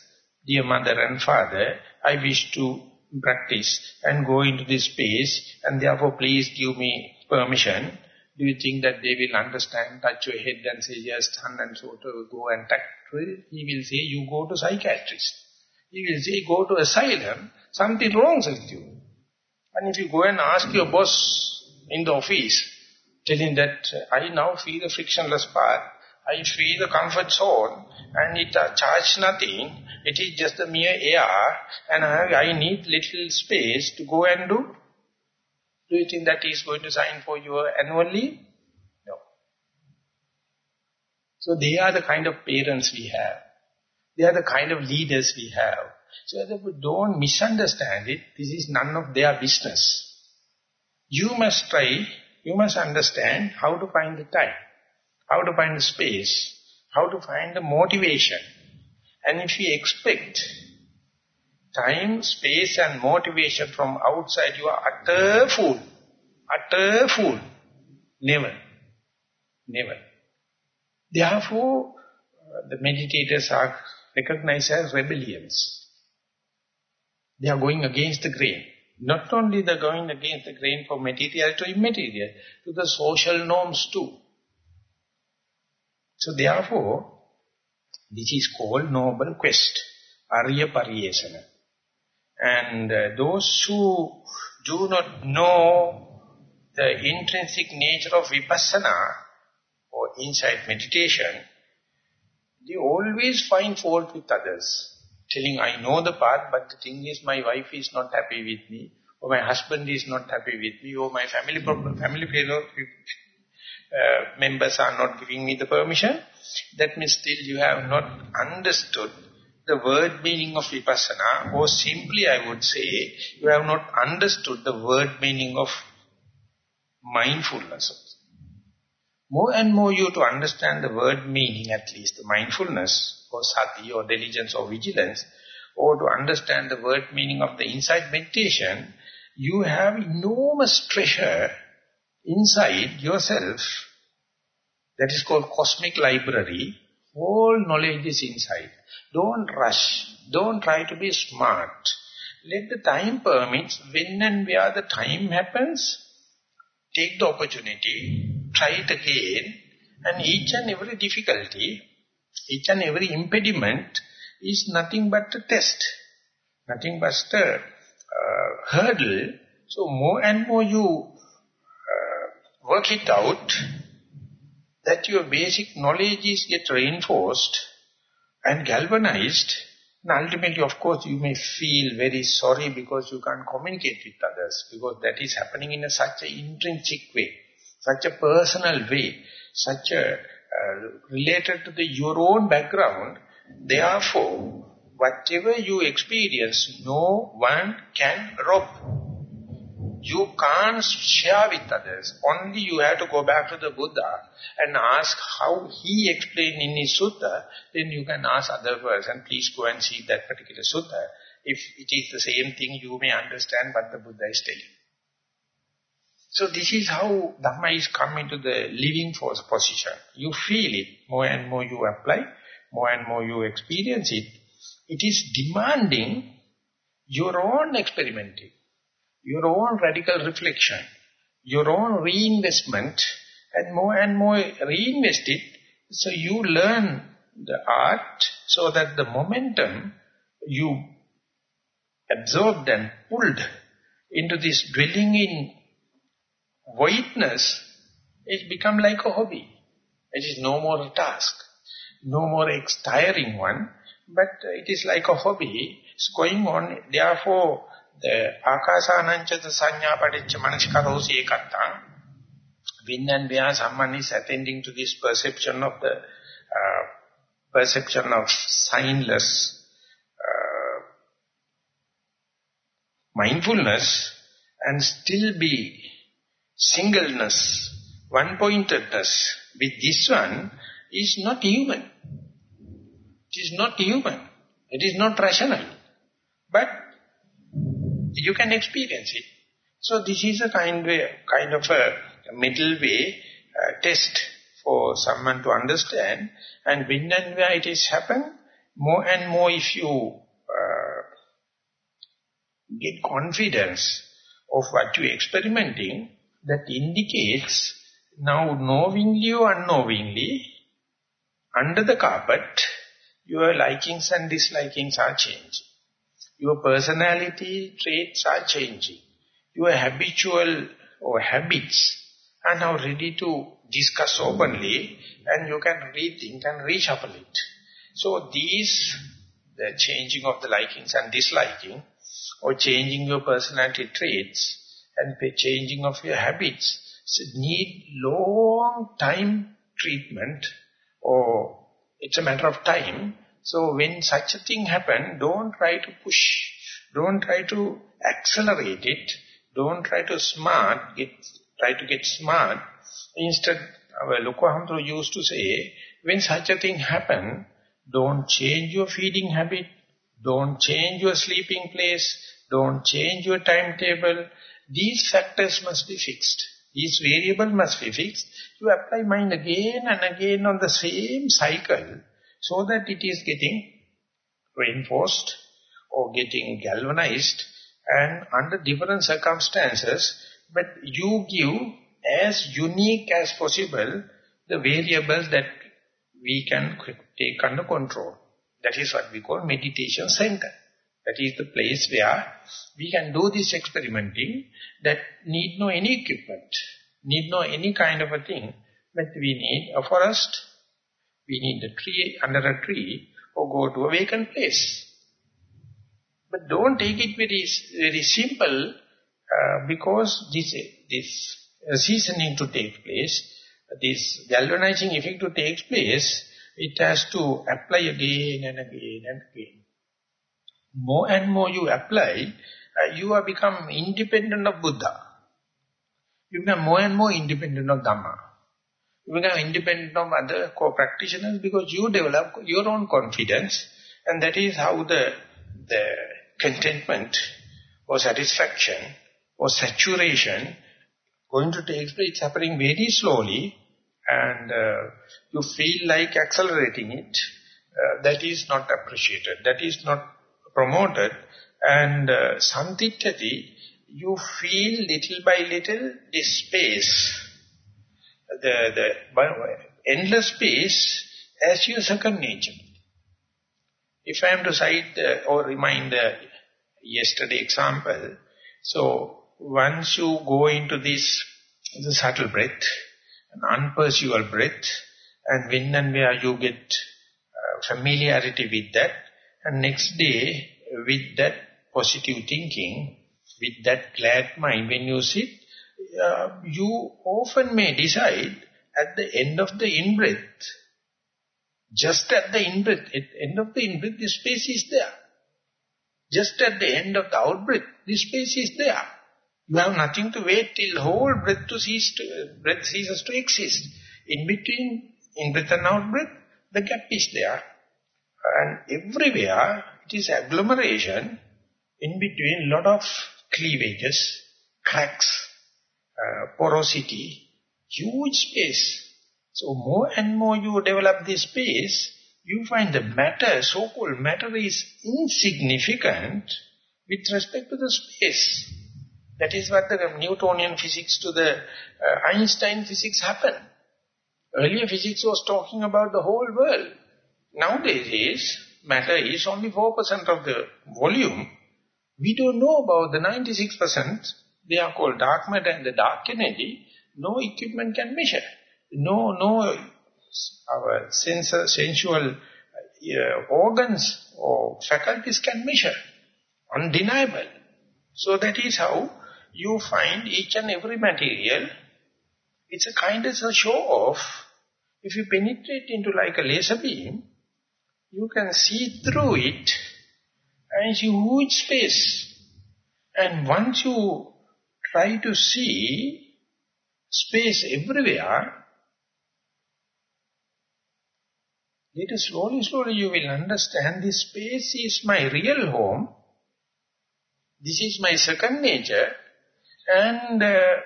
dear mother and father, I wish to practice and go into this space and therefore please give me permission, do you think that they will understand, touch your head and say, yes, son and so to go and touch He will say, you go to psychiatrist. He will say, go to asylum, something wrong with you. And if you go and ask your boss in the office, telling that I now feel the frictionless path, I feel the comfort zone, and it uh, charge nothing, it is just the mere air, and I, I need little space to go and do. Do you think that is going to sign for you annually? No. So they are the kind of parents we have. They are the kind of leaders we have. So don't misunderstand it. This is none of their business. You must try, you must understand how to find the time, how to find the space, how to find the motivation. And if you expect time, space and motivation from outside, you are utter fool. Utter fool. Never. Never. Therefore, the meditators are recognized as rebellions. They are going against the grain. Not only they are going against the grain for material to immaterial, to the social norms too. So therefore, this is called noble quest, Arya Pariyesana. And uh, those who do not know the intrinsic nature of vipassana or insight meditation, they always find fault with others. Telling, I know the path, but the thing is my wife is not happy with me, or my husband is not happy with me, or my family family fellow uh, members are not giving me the permission. That means still you have not understood the word meaning of vipassana, or simply I would say, you have not understood the word meaning of mindfulness more and more you to understand the word meaning, at least the mindfulness or sati or diligence or vigilance, or to understand the word meaning of the insight meditation, you have enormous treasure inside yourself that is called cosmic library. All knowledge is inside. Don't rush. Don't try to be smart. Let the time permit. When and where the time happens, take the opportunity try it again, and each and every difficulty, each and every impediment is nothing but a test, nothing but a uh, hurdle. So more and more you uh, work it out, that your basic knowledge is get reinforced and galvanized, and ultimately, of course, you may feel very sorry because you can't communicate with others, because that is happening in a such an intrinsic way such a personal way, such a uh, related to the your own background, therefore, whatever you experience, no one can rob. You can't share with others. Only you have to go back to the Buddha and ask how he explained in his sutta. Then you can ask other person, please go and see that particular sutta. If it is the same thing, you may understand what the Buddha is telling. So this is how Dhamma is coming to the living force position. You feel it, more and more you apply, more and more you experience it. It is demanding your own experimenting, your own radical reflection, your own reinvestment, and more and more reinvest it, so you learn the art so that the momentum you absorbed and pulled into this dwelling in voidness, it become like a hobby. It is no more a task, no more tiring one, but it is like a hobby. It's going on. Therefore, the akasananchata sanya paticca manasikarosi ekatta, when and someone is attending to this perception of the uh, perception of signless uh, mindfulness and still be singleness, one-pointedness with this one is not human. It is not human. It is not rational. But you can experience it. So this is a kind, way, kind of a middle way uh, test for someone to understand. And when and where it is happen, more and more if you uh, get confidence of what you are experimenting, that indicates now knowingly or unknowingly, under the carpet, your likings and dislikings are changing. Your personality traits are changing. Your habitual or habits are now ready to discuss openly and you can rethink and reshuffle it. So these, the changing of the likings and disliking or changing your personality traits and changing of your habits so need long time treatment or it's a matter of time. So when such a thing happen, don't try to push, don't try to accelerate it, don't try to smart, get, try to get smart. Instead, our Loku Hamuduruwo used to say, when such a thing happen, don't change your feeding habit, don't change your sleeping place, don't change your timetable, these factors must be fixed. These variable must be fixed. You apply mind again and again on the same cycle so that it is getting reinforced or getting galvanized and under different circumstances, but you give as unique as possible the variables that we can take under control. That is what we call meditation center. That is the place where we can do this experimenting that need no any equipment, need no any kind of a thing, but we need a forest, we need a tree, under a tree, or go to a vacant place. But don't take it very, very simple, uh, because this, this uh, seasoning to take place, this galvanizing effect to take place, it has to apply again and again and again more and more you apply, uh, you are become independent of Buddha. You become more and more independent of Dhamma. You become independent of other co-practitioners because you develop your own confidence and that is how the, the contentment or satisfaction or saturation going to take place. It's happening very slowly and uh, you feel like accelerating it. Uh, that is not appreciated. That is not promoted and uh, you feel little by little this space, the, the endless space as your second nature. If I am to cite uh, or remind the yesterday example, so once you go into this the subtle breath, an unperceivable breath, and when and where you get uh, familiarity with that, and next day, with that positive thinking, with that glad mind, when you sit, uh, you often may decide at the end of the in-breath, just at the in-breath, at the end of the in-breath, this space is there. Just at the end of the out-breath, this space is there. You have nothing to wait till the whole breath to cease to, breath ceases to exist. In between in-breath and out-breath, the gap is there. And everywhere it is agglomeration in between lot of cleavages, cracks, uh, porosity, huge space. So more and more you develop this space, you find the matter, so-called matter is insignificant with respect to the space. That is what the Newtonian physics to the uh, Einstein physics happened. Earlier physics was talking about the whole world. Nowadays is, matter is only 4% of the volume. We don't know about the 96%. They are called dark matter and the dark energy. No equipment can measure. No, no, our sensor, sensual uh, organs or faculties can measure. Undeniable. So that is how you find each and every material, it's a kind of a show off. If you penetrate into like a laser beam, you can see through it and it's a huge space. And once you try to see space everywhere, little slowly, slowly you will understand this space is my real home. This is my second nature. And uh,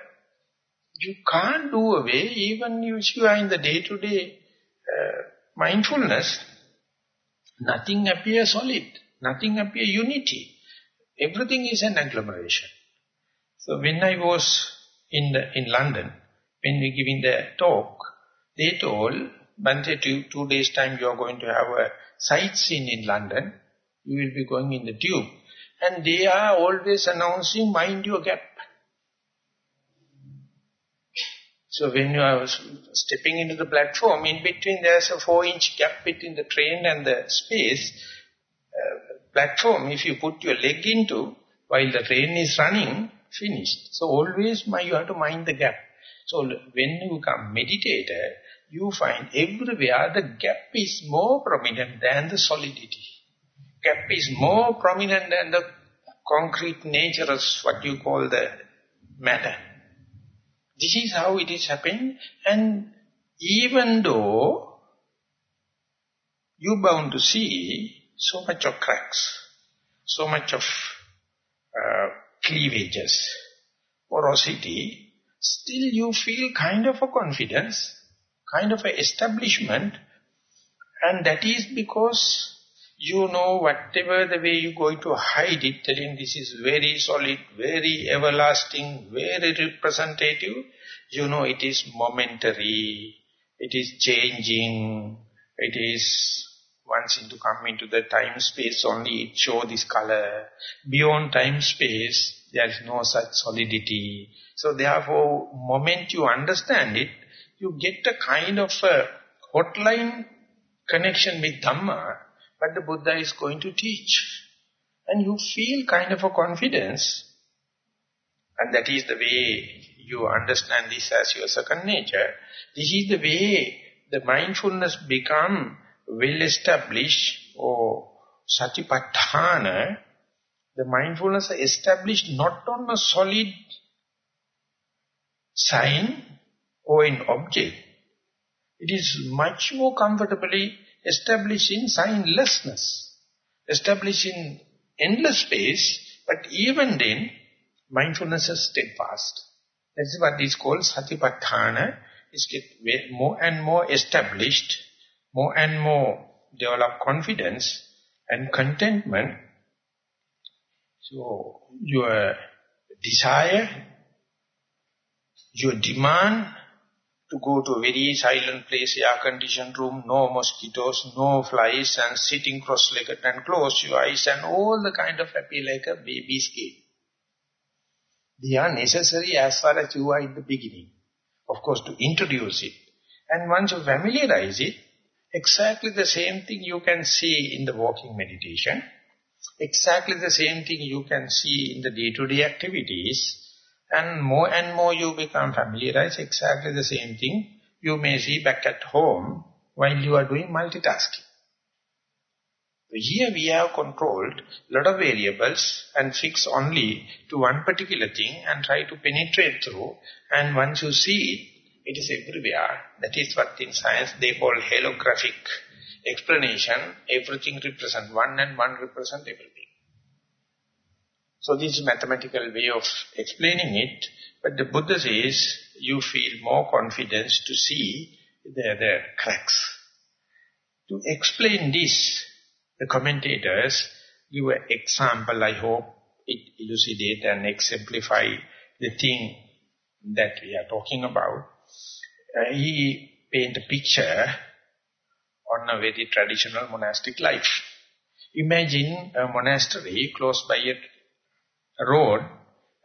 you can't do away, even if you are in the day-to-day -day, uh, mindfulness, nothing appears solid, nothing appears unity. Everything is an agglomeration. So when I was in the, in London, when we giving the talk, they told, Bhante, two, two days time you are going to have a sightseeing in London, you will be going in the tube. And they are always announcing, mind your gap. So when you are stepping into the platform, in between there's a four-inch gap between the train and the space. Uh, platform, if you put your leg into, while the train is running, finished. So always you have to mind the gap. So when you become meditator, you find everywhere the gap is more prominent than the solidity. Gap is more prominent than the concrete nature of what you call the matter. This is how it is happening. And even though you bound to see so much of cracks, so much of uh, cleavages, porosity, still you feel kind of a confidence, kind of a establishment, and that is because you know whatever the way you're going to hide it, telling this is very solid, very everlasting, very representative, you know it is momentary, it is changing, it is once into come into the time space only it show this color. Beyond time space, there is no such solidity. So therefore, moment you understand it, you get a kind of a hotline connection with Dhamma, but the Buddha is going to teach. And you feel kind of a confidence. And that is the way you understand this as your second nature. This is the way the mindfulness become well established or satipatthana. The mindfulness established not on a solid sign or an object. It is much more comfortably establishing signlessness, establishing endless space, but even then, mindfulness is steadfast. That is what is called satipatthana, is get more and more established, more and more develop confidence and contentment. So, your desire, your demand to go to a very silent place, air-conditioned room, no mosquitoes, no flies, and sitting cross-legged and close your eyes and all the kind of happy like a baby's game. They are necessary as far as you are in the beginning. Of course, to introduce it. And once you familiarize it, exactly the same thing you can see in the walking meditation. Exactly the same thing you can see in the day-to-day -day activities and more and more you become familiarized, exactly the same thing you may see back at home while you are doing multitasking. Here we have controlled lot of variables and fix only to one particular thing and try to penetrate through. And once you see it, it is everywhere. That is what in science they call holographic explanation. Everything represent one and one represent everything. So this is mathematical way of explaining it. But the Buddha says, you feel more confidence to see the, the cracks. To explain this, the commentators give an example, I hope it elucidate and exemplify the thing that we are talking about. Uh, he paint a picture on a very traditional monastic life. Imagine a monastery close by a road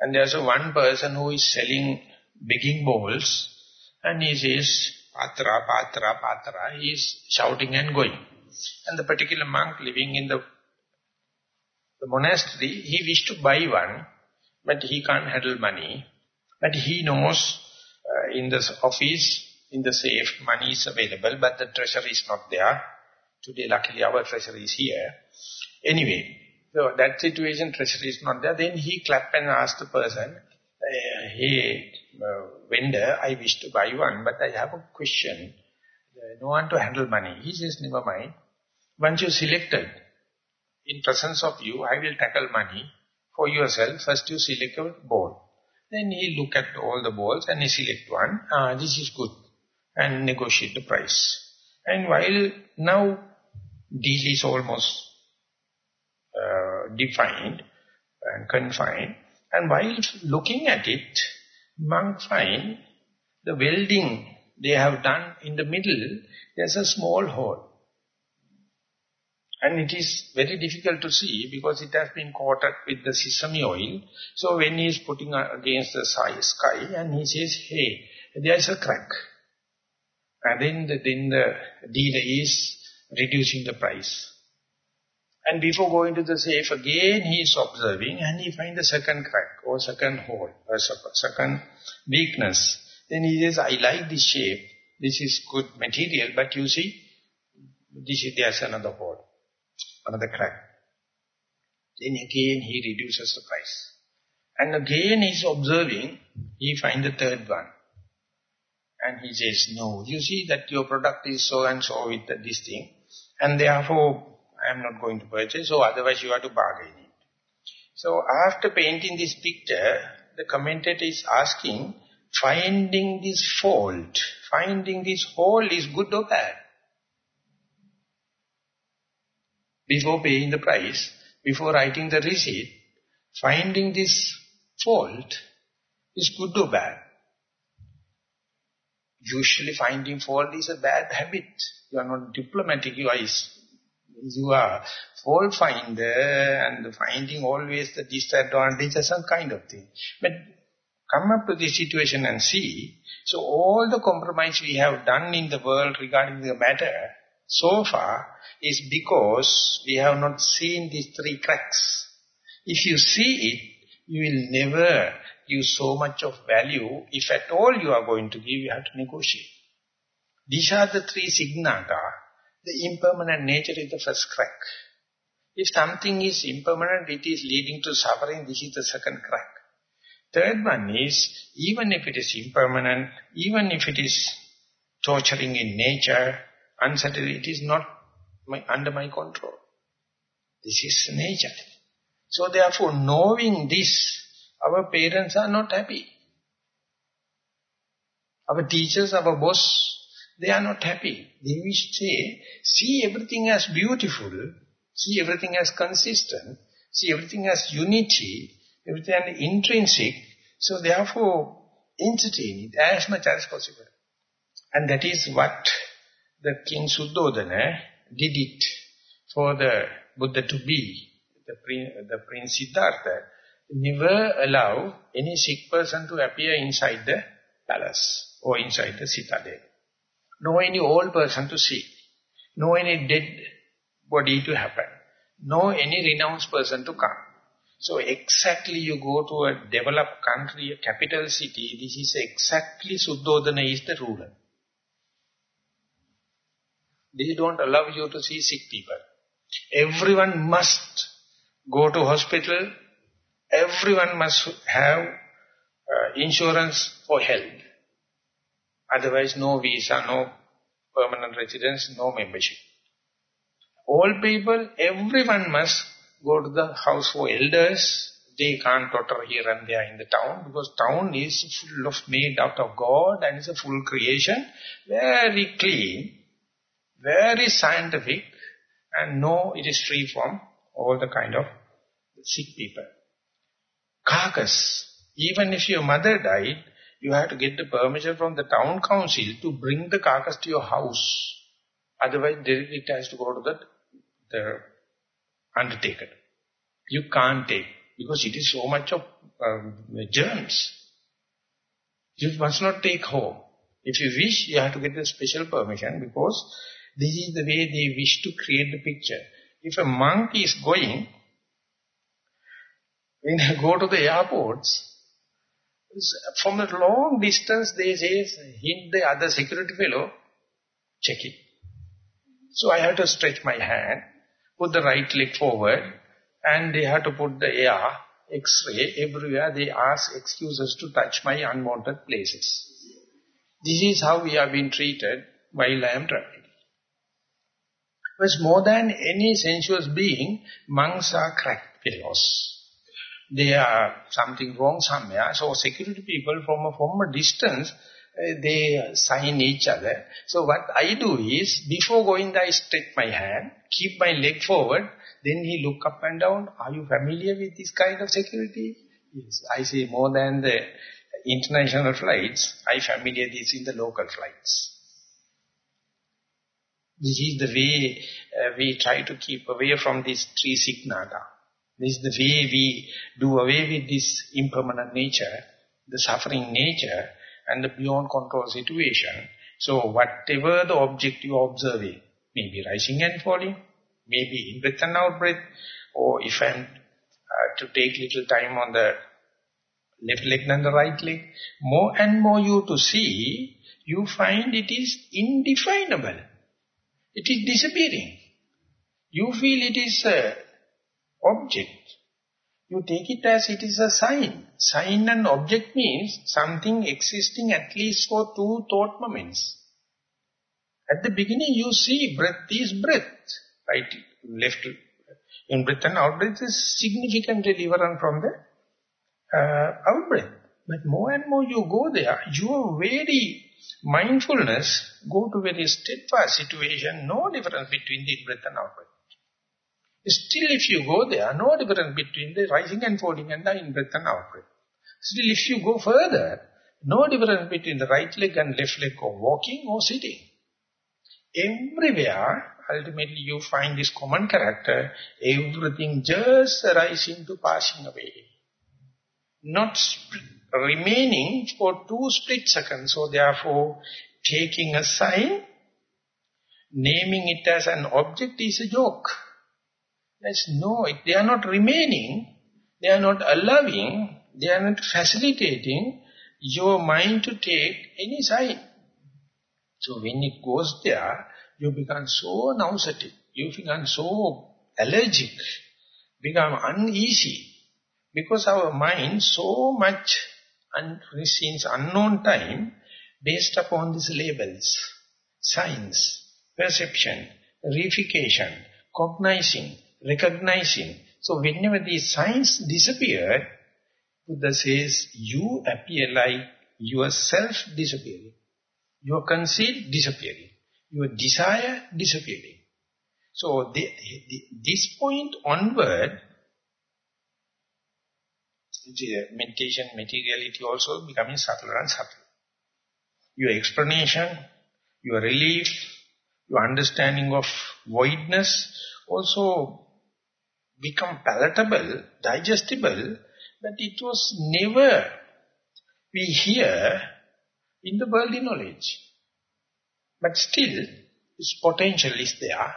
and there's a one person who is selling begging bowls and he says, Patra, Patra, Patra, he is shouting and going. And the particular monk living in the, the monastery, he wished to buy one, but he can't handle money. But he knows uh, in the office, in the safe, money is available, but the treasury is not there. Today, luckily, our treasury is here. Anyway, so that situation, treasury is not there. Then he clapped and asked the person, uh, hey, uh, vendor, I wish to buy one, but I have a question. Uh, no one to handle money. He says, never mind. Once you selected, in presence of you, I will tackle money for yourself. First you select a ball. Then he look at all the balls and he select one. Ah, this is good. And negotiate the price. And while now deal is almost defined and confined, and while looking at it, monk find the welding they have done in the middle, there's a small hole. And it is very difficult to see because it has been coated with the sesame oil. So when he is putting against the sky and he says, hey, there is a crack. And then the, then the dealer is reducing the price. And before going to the safe again, he is observing and he finds the second crack or second hole uh, or second weakness. Then he says, I like this shape, this is good material, but you see, this is, there's another hole another crack. Then again he reduces the price. And again he's observing, he finds the third one. And he says, no, you see that your product is so and so with this thing. And therefore, I am not going to purchase, so otherwise you have to bargain it. So after painting this picture, the commentator is asking, finding this fault, finding this hole is good or bad? before paying the price, before writing the receipt, finding this fault is good or bad. Usually finding fault is a bad habit. You are not diplomatic, you are, you are fault finder and finding always the disadvantage or some kind of thing. But come up to this situation and see, so all the compromise we have done in the world regarding the matter, so far is because we have not seen these three cracks. If you see it, you will never give so much of value. If at all you are going to give, you have to negotiate. These are the three signata. The impermanent nature is the first crack. If something is impermanent, it is leading to suffering, this is the second crack. Third one is, even if it is impermanent, even if it is torturing in nature, unsettled, it is not my, under my control. This is nature. So therefore, knowing this, our parents are not happy. Our teachers, our boss, they are not happy. They wish to say, see everything as beautiful, see everything as consistent, see everything as unity, everything as intrinsic. So therefore, entertain it as much as possible. And that is what the King Suddhodana did it for the Buddha to be, the, the Prince Siddhartha, never allow any sick person to appear inside the palace or inside the citadel. No any old person to see. No any dead body to happen. No any renounced person to come. So exactly you go to a developed country, a capital city, this is exactly Suddhodana is the ruler. They don't allow you to see sick people. Everyone must go to hospital. Everyone must have uh, insurance for health. Otherwise, no visa, no permanent residence, no membership. All people, everyone must go to the house for elders, they can't totter here and there in the town because town is full of made out of God and it's a full creation, very clean, very scientific and no, it is free from all the kind of sick people. Carcass, even if your mother died, you have to get the permission from the town council to bring the carcass to your house. Otherwise, it has to go to the, the undertaker. You can't take because it is so much of um, germs. You must not take home. If you wish, you have to get a special permission because this is the way they wish to create the picture. If a monk is going, when I go to the airports, from a long distance they say, hint the other security fellow, check it. So I have to stretch my hand, put the right leg forward, and they have to put the air, x-ray, everywhere they ask excuses to touch my unwanted places. This is how we have been treated while I am traveling. But more than any sensuous being, monks are cracked fellows. There are something wrong somewhere. So security people from a, a distance, uh, they sign each other. So what I do is, before going there, I stretch my hand, keep my leg forward, then he look up and down. Are you familiar with this kind of security? Yes, I say more than the international flights, I familiar this in the local flights. This is the way uh, we try to keep away from this tree signata. This is the way we do away with this impermanent nature, the suffering nature, and the beyond control situation. So whatever the object you are observing, maybe rising and falling, maybe in breath and out breath, or if I'm uh, to take little time on the left leg than the right leg, more and more you to see, you find it is indefinable. It is disappearing. You feel it is a object. You take it as it is a sign. Sign and object means something existing at least for two thought moments. At the beginning you see breath is breath right, left, in breath and out breath is significantly different from the uh, out breath. But more and more you go there, your very mindfulness go to very steadfast situation, no difference between the breath and out breath. Still if you go there, no difference between the rising and falling and the in-breath and out-breath. Still if you go further, no difference between the right leg and left leg or walking or sitting. Everywhere, ultimately you find this common character, everything just arising to passing away. Not remaining for two split seconds. So therefore, taking a sign, naming it as an object is a joke. There's no, they are not remaining, they are not allowing, they are not facilitating your mind to take any sign. So when it goes there, you become so nauseatic, you become so allergic, become uneasy, because our mind so much since unknown time based upon these labels, signs, perception, reification, cognizing, recognizing. So whenever these signs disappear, Buddha says, you appear like yourself disappearing. Your conceit disappearing. Your desire disappearing. So the, the, this point onward, the meditation materiality also becoming subtler and subtler. Your explanation, your relief, your understanding of voidness also become palatable, digestible, but it was never we hear in the worldly knowledge. But still, its potential is there.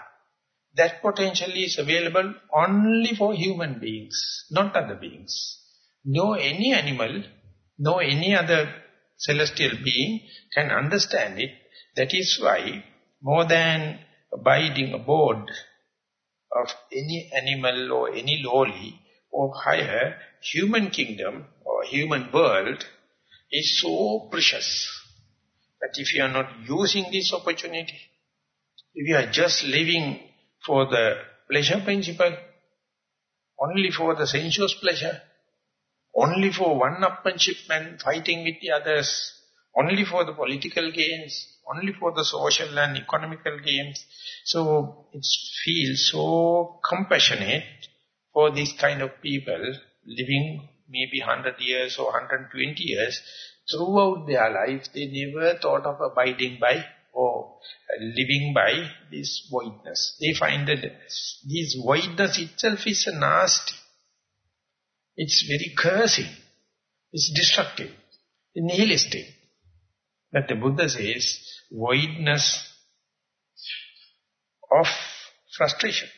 That potential is available only for human beings, not other beings. No any animal, no any other celestial being can understand it. That is why, more than abiding aboard of any animal or any lowly or higher, human kingdom or human world is so precious that if you are not using this opportunity, if you are just living for the pleasure principle, only for the sensuous pleasure, only for one-upmanship and fighting with the others, only for the political gains, only for the social and economical gains. So it feels so compassionate for these kind of people living maybe 100 years or 120 years. Throughout their life, they never thought of abiding by or living by this voidness. They find that this voidness itself is a nasty. It's very cursing. It's destructive. Nihilistic. But the Buddha says, voidness of frustration,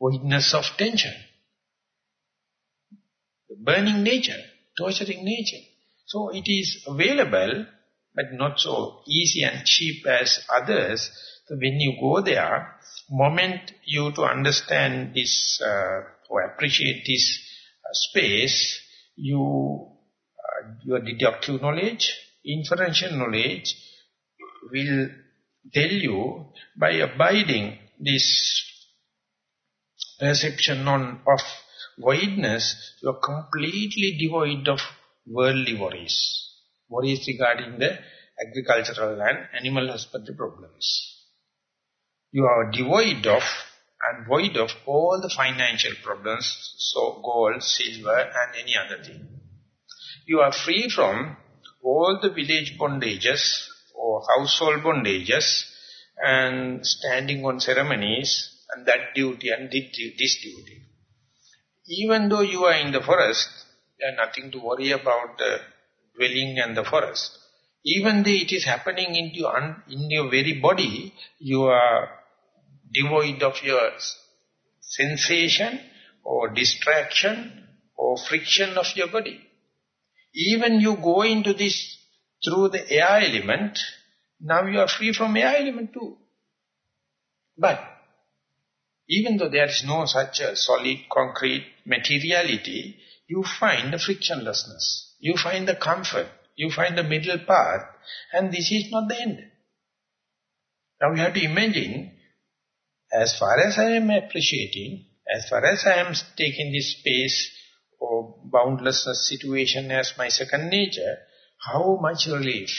voidness of tension, burning nature, torturing nature. So it is available, but not so easy and cheap as others. So when you go there, moment you to understand this uh, or appreciate this uh, space, you uh, your deductive knowledge, inferential knowledge will tell you by abiding this perception on of voidness, you are completely devoid of worldly worries. Worries regarding the agricultural and animal husbandry problems. You are devoid of and void of all the financial problems, so gold, silver and any other thing. You are free from all the village bondages or household bondages and standing on ceremonies and that duty and this duty. Even though you are in the forest, there nothing to worry about the dwelling and the forest. Even though it is happening in your, in your very body, you are devoid of your sensation or distraction or friction of your body. Even you go into this through the air element, now you are free from air element too. But even though there is no such a solid, concrete materiality, you find the frictionlessness. You find the comfort. You find the middle path. And this is not the end. Now you have to imagine, as far as I am appreciating, as far as I am taking this space or boundlessness situation as my second nature, how much relief.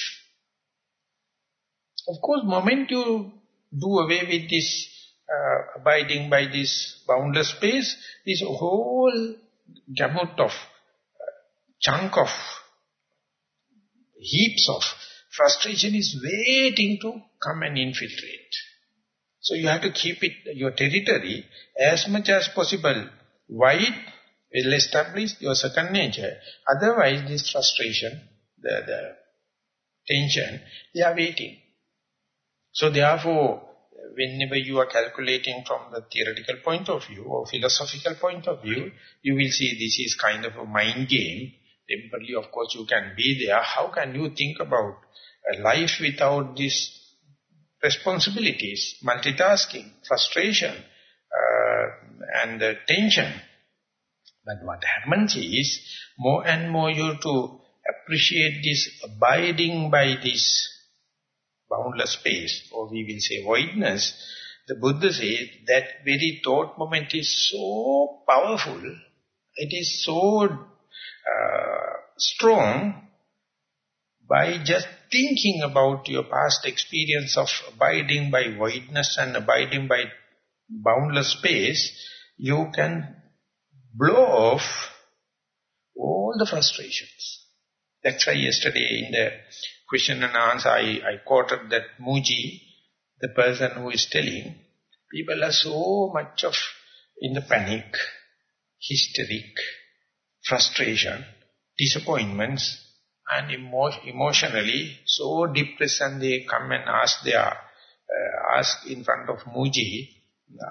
Of course, moment you do away with this uh, abiding by this boundless space, this whole gamut of uh, chunk of heaps of frustration is waiting to come and infiltrate. So you have to keep it your territory as much as possible wide, well establish your second nature. Otherwise this frustration, the, the tension, they are waiting. So therefore, whenever you are calculating from the theoretical point of view or philosophical point of view, you will see this is kind of a mind game. Temporarily, of course, you can be there. How can you think about a life without these responsibilities, multitasking, frustration, uh, and tension? But what happens is, more and more you to appreciate this abiding by this boundless space, or we will say voidness, the Buddha says that very thought moment is so powerful, it is so uh, strong, by just thinking about your past experience of abiding by voidness and abiding by boundless space, you can blow off all the frustrations. That's why yesterday in the question and answer, I, I quoted that Mooji, the person who is telling, people are so much of in the panic, hysteric, frustration, disappointments, and emo emotionally so depressed and they come and ask their, uh, ask in front of Mooji,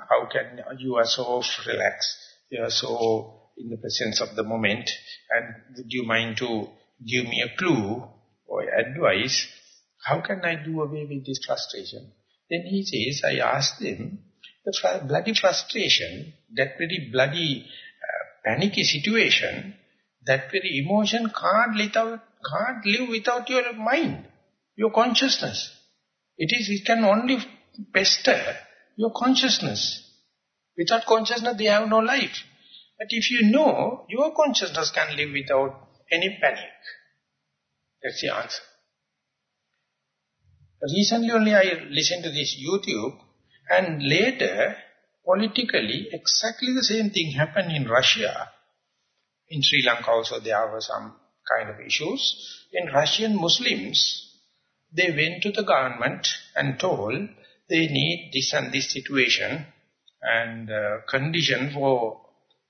how can you are so relaxed, are so in the presence of the moment, and would you mind to give me a clue or advice, how can I do away with this frustration? Then he says, I asked him, the fr bloody frustration, that very bloody uh, panicky situation, that very emotion can't live, without, can't live without your mind, your consciousness. It is, it can only pester your consciousness. Without consciousness, they have no life. But if you know, your consciousness can live without any panic. That's the answer. Recently only I listened to this YouTube and later politically exactly the same thing happened in Russia. In Sri Lanka also there were some kind of issues. In Russian Muslims, they went to the government and told they need this and this situation and uh, condition for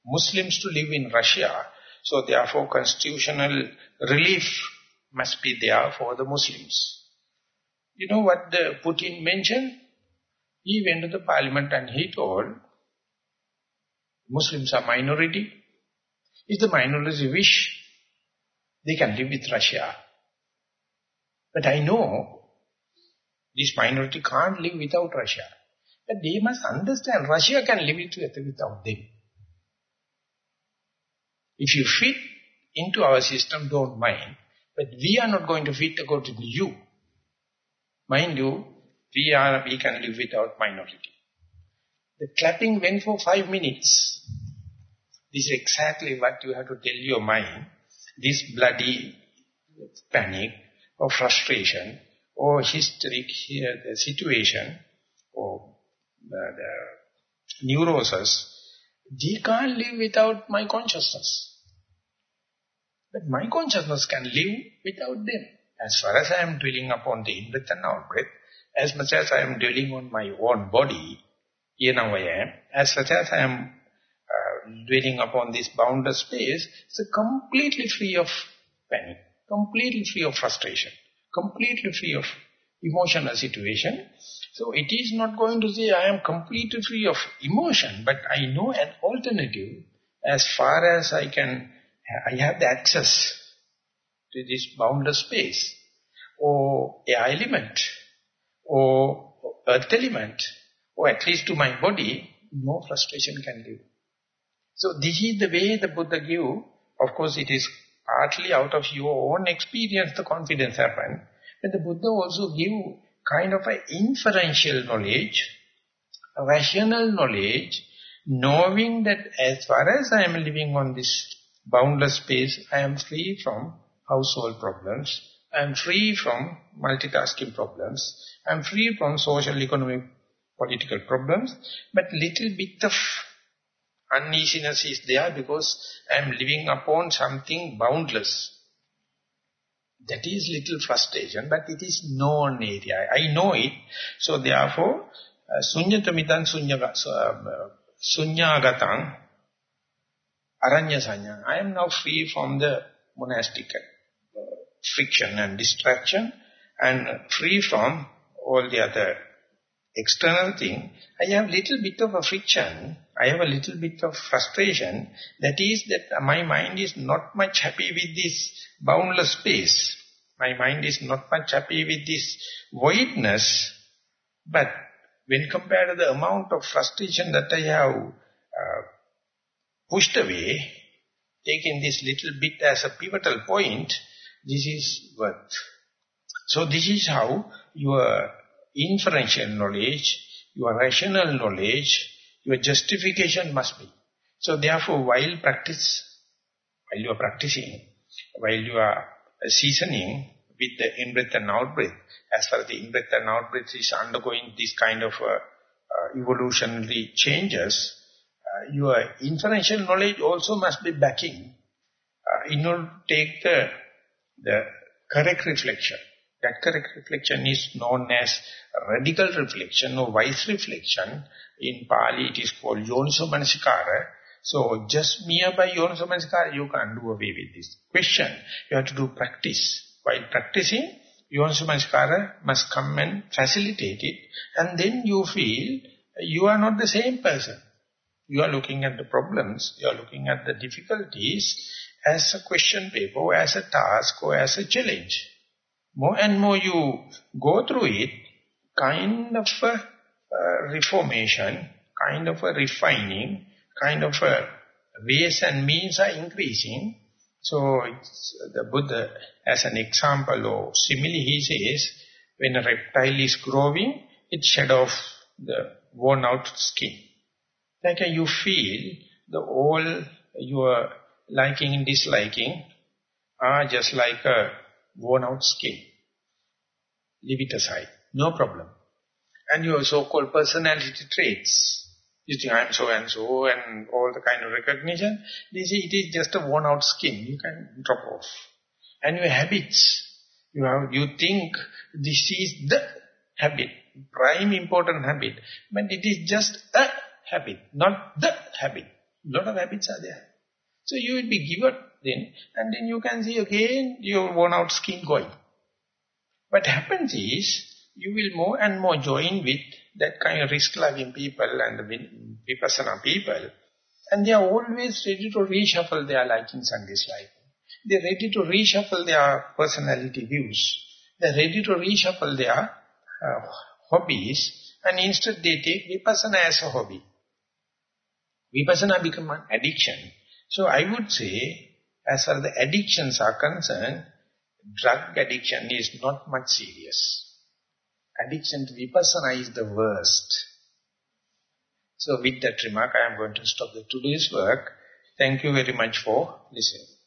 Muslims to live in Russia. So therefore constitutional relief must be there for the Muslims. You know what the Putin mentioned? He went to the parliament and he told, Muslims are minority. If the minority wish, they can live with Russia. But I know this minority can't live without Russia. But they must understand Russia can live without them. If you fit into our system, don't mind. But we are not going to fit according to you. Mind you, we are we can live without minority. The clapping went for five minutes. This is exactly what you have to tell your mind. This bloody panic or frustration or hysteric uh, situation uh, the neurosis, they can't live without my consciousness. But my consciousness can live without them. As far as I am dwelling upon the in-breath and out-breath, as much as I am dwelling on my own body, here now I am, as much as I am uh, dwelling upon this boundless space, it's completely free of panic, completely free of frustration, completely free of emotional situation. So it is not going to say I am completely free of emotion, but I know an alternative as far as I can, I have the access to this boundless space or a element or earth element or at least to my body, no frustration can live. So this is the way the Buddha gave. Of course, it is partly out of your own experience the confidence happened. But the Buddha also give kind of an inferential knowledge, rational knowledge, knowing that as far as I am living on this boundless space, I am free from household problems, I am free from multitasking problems, I am free from social, economic, political problems, but little bit of uneasiness is there because I am living upon something boundless. That is little frustration, but it is known area. I know it. So therefore, uh, sunyatamidan uh, sunyagatang aranya sanya. I am now free from the monastic uh, friction and distraction and free from all the other external thing. I have little bit of a friction. I have a little bit of frustration. That is that my mind is not much happy with this boundless space. My mind is not much happy with this voidness. But when compared to the amount of frustration that I have uh, pushed away, taking this little bit as a pivotal point, this is worth. So this is how your inferential knowledge, your rational knowledge, your justification must be. So therefore, while practice, while you are practicing, while you are seasoning with the in-breath and out-breath, as far as the in-breath and out-breath is undergoing this kind of uh, uh, evolutionary changes, uh, your inferential knowledge also must be backing uh, in order to take the, the correct reflection. That correct reflection is known as radical reflection or wise reflection. In Pali it is called Yoniso Manasikara. So just mere by Yoniso Manasikara you can't do away with this question. You have to do practice. While practicing, Yoniso Manasikara must come and facilitate it. And then you feel you are not the same person. You are looking at the problems, you are looking at the difficulties as a question paper, as a task, or as a challenge more and more you go through it, kind of a reformation, kind of a refining, kind of a ways and means are increasing. So the Buddha, as an example or simile, he says, when a reptile is growing, it shed off the worn out skin. Like you feel the all your liking and disliking are just like a worn out skin. Leave it aside. No problem. And your so-called personality traits, you think I'm so and so and all the kind of recognition, they say it is just a worn out skin. You can drop off. And your habits, you have, you think this is the habit, prime important habit, but it is just a habit, not the habit. A lot of habits are there. So you will be given then, and then you can see again your worn out skin going. What happens is, you will more and more join with that kind of risk-loving people and the vipassana people, and they are always ready to reshuffle their likings and dislikes. They're ready to reshuffle their personality views. They're ready to reshuffle their uh, hobbies, and instead they take vipassana as a hobby. Vipassana become an addiction. So I would say, as far as the addictions are concerned, drug addiction is not much serious. Addiction to vipassana is the worst. So with that remark, I am going to stop the today's work. Thank you very much for listening.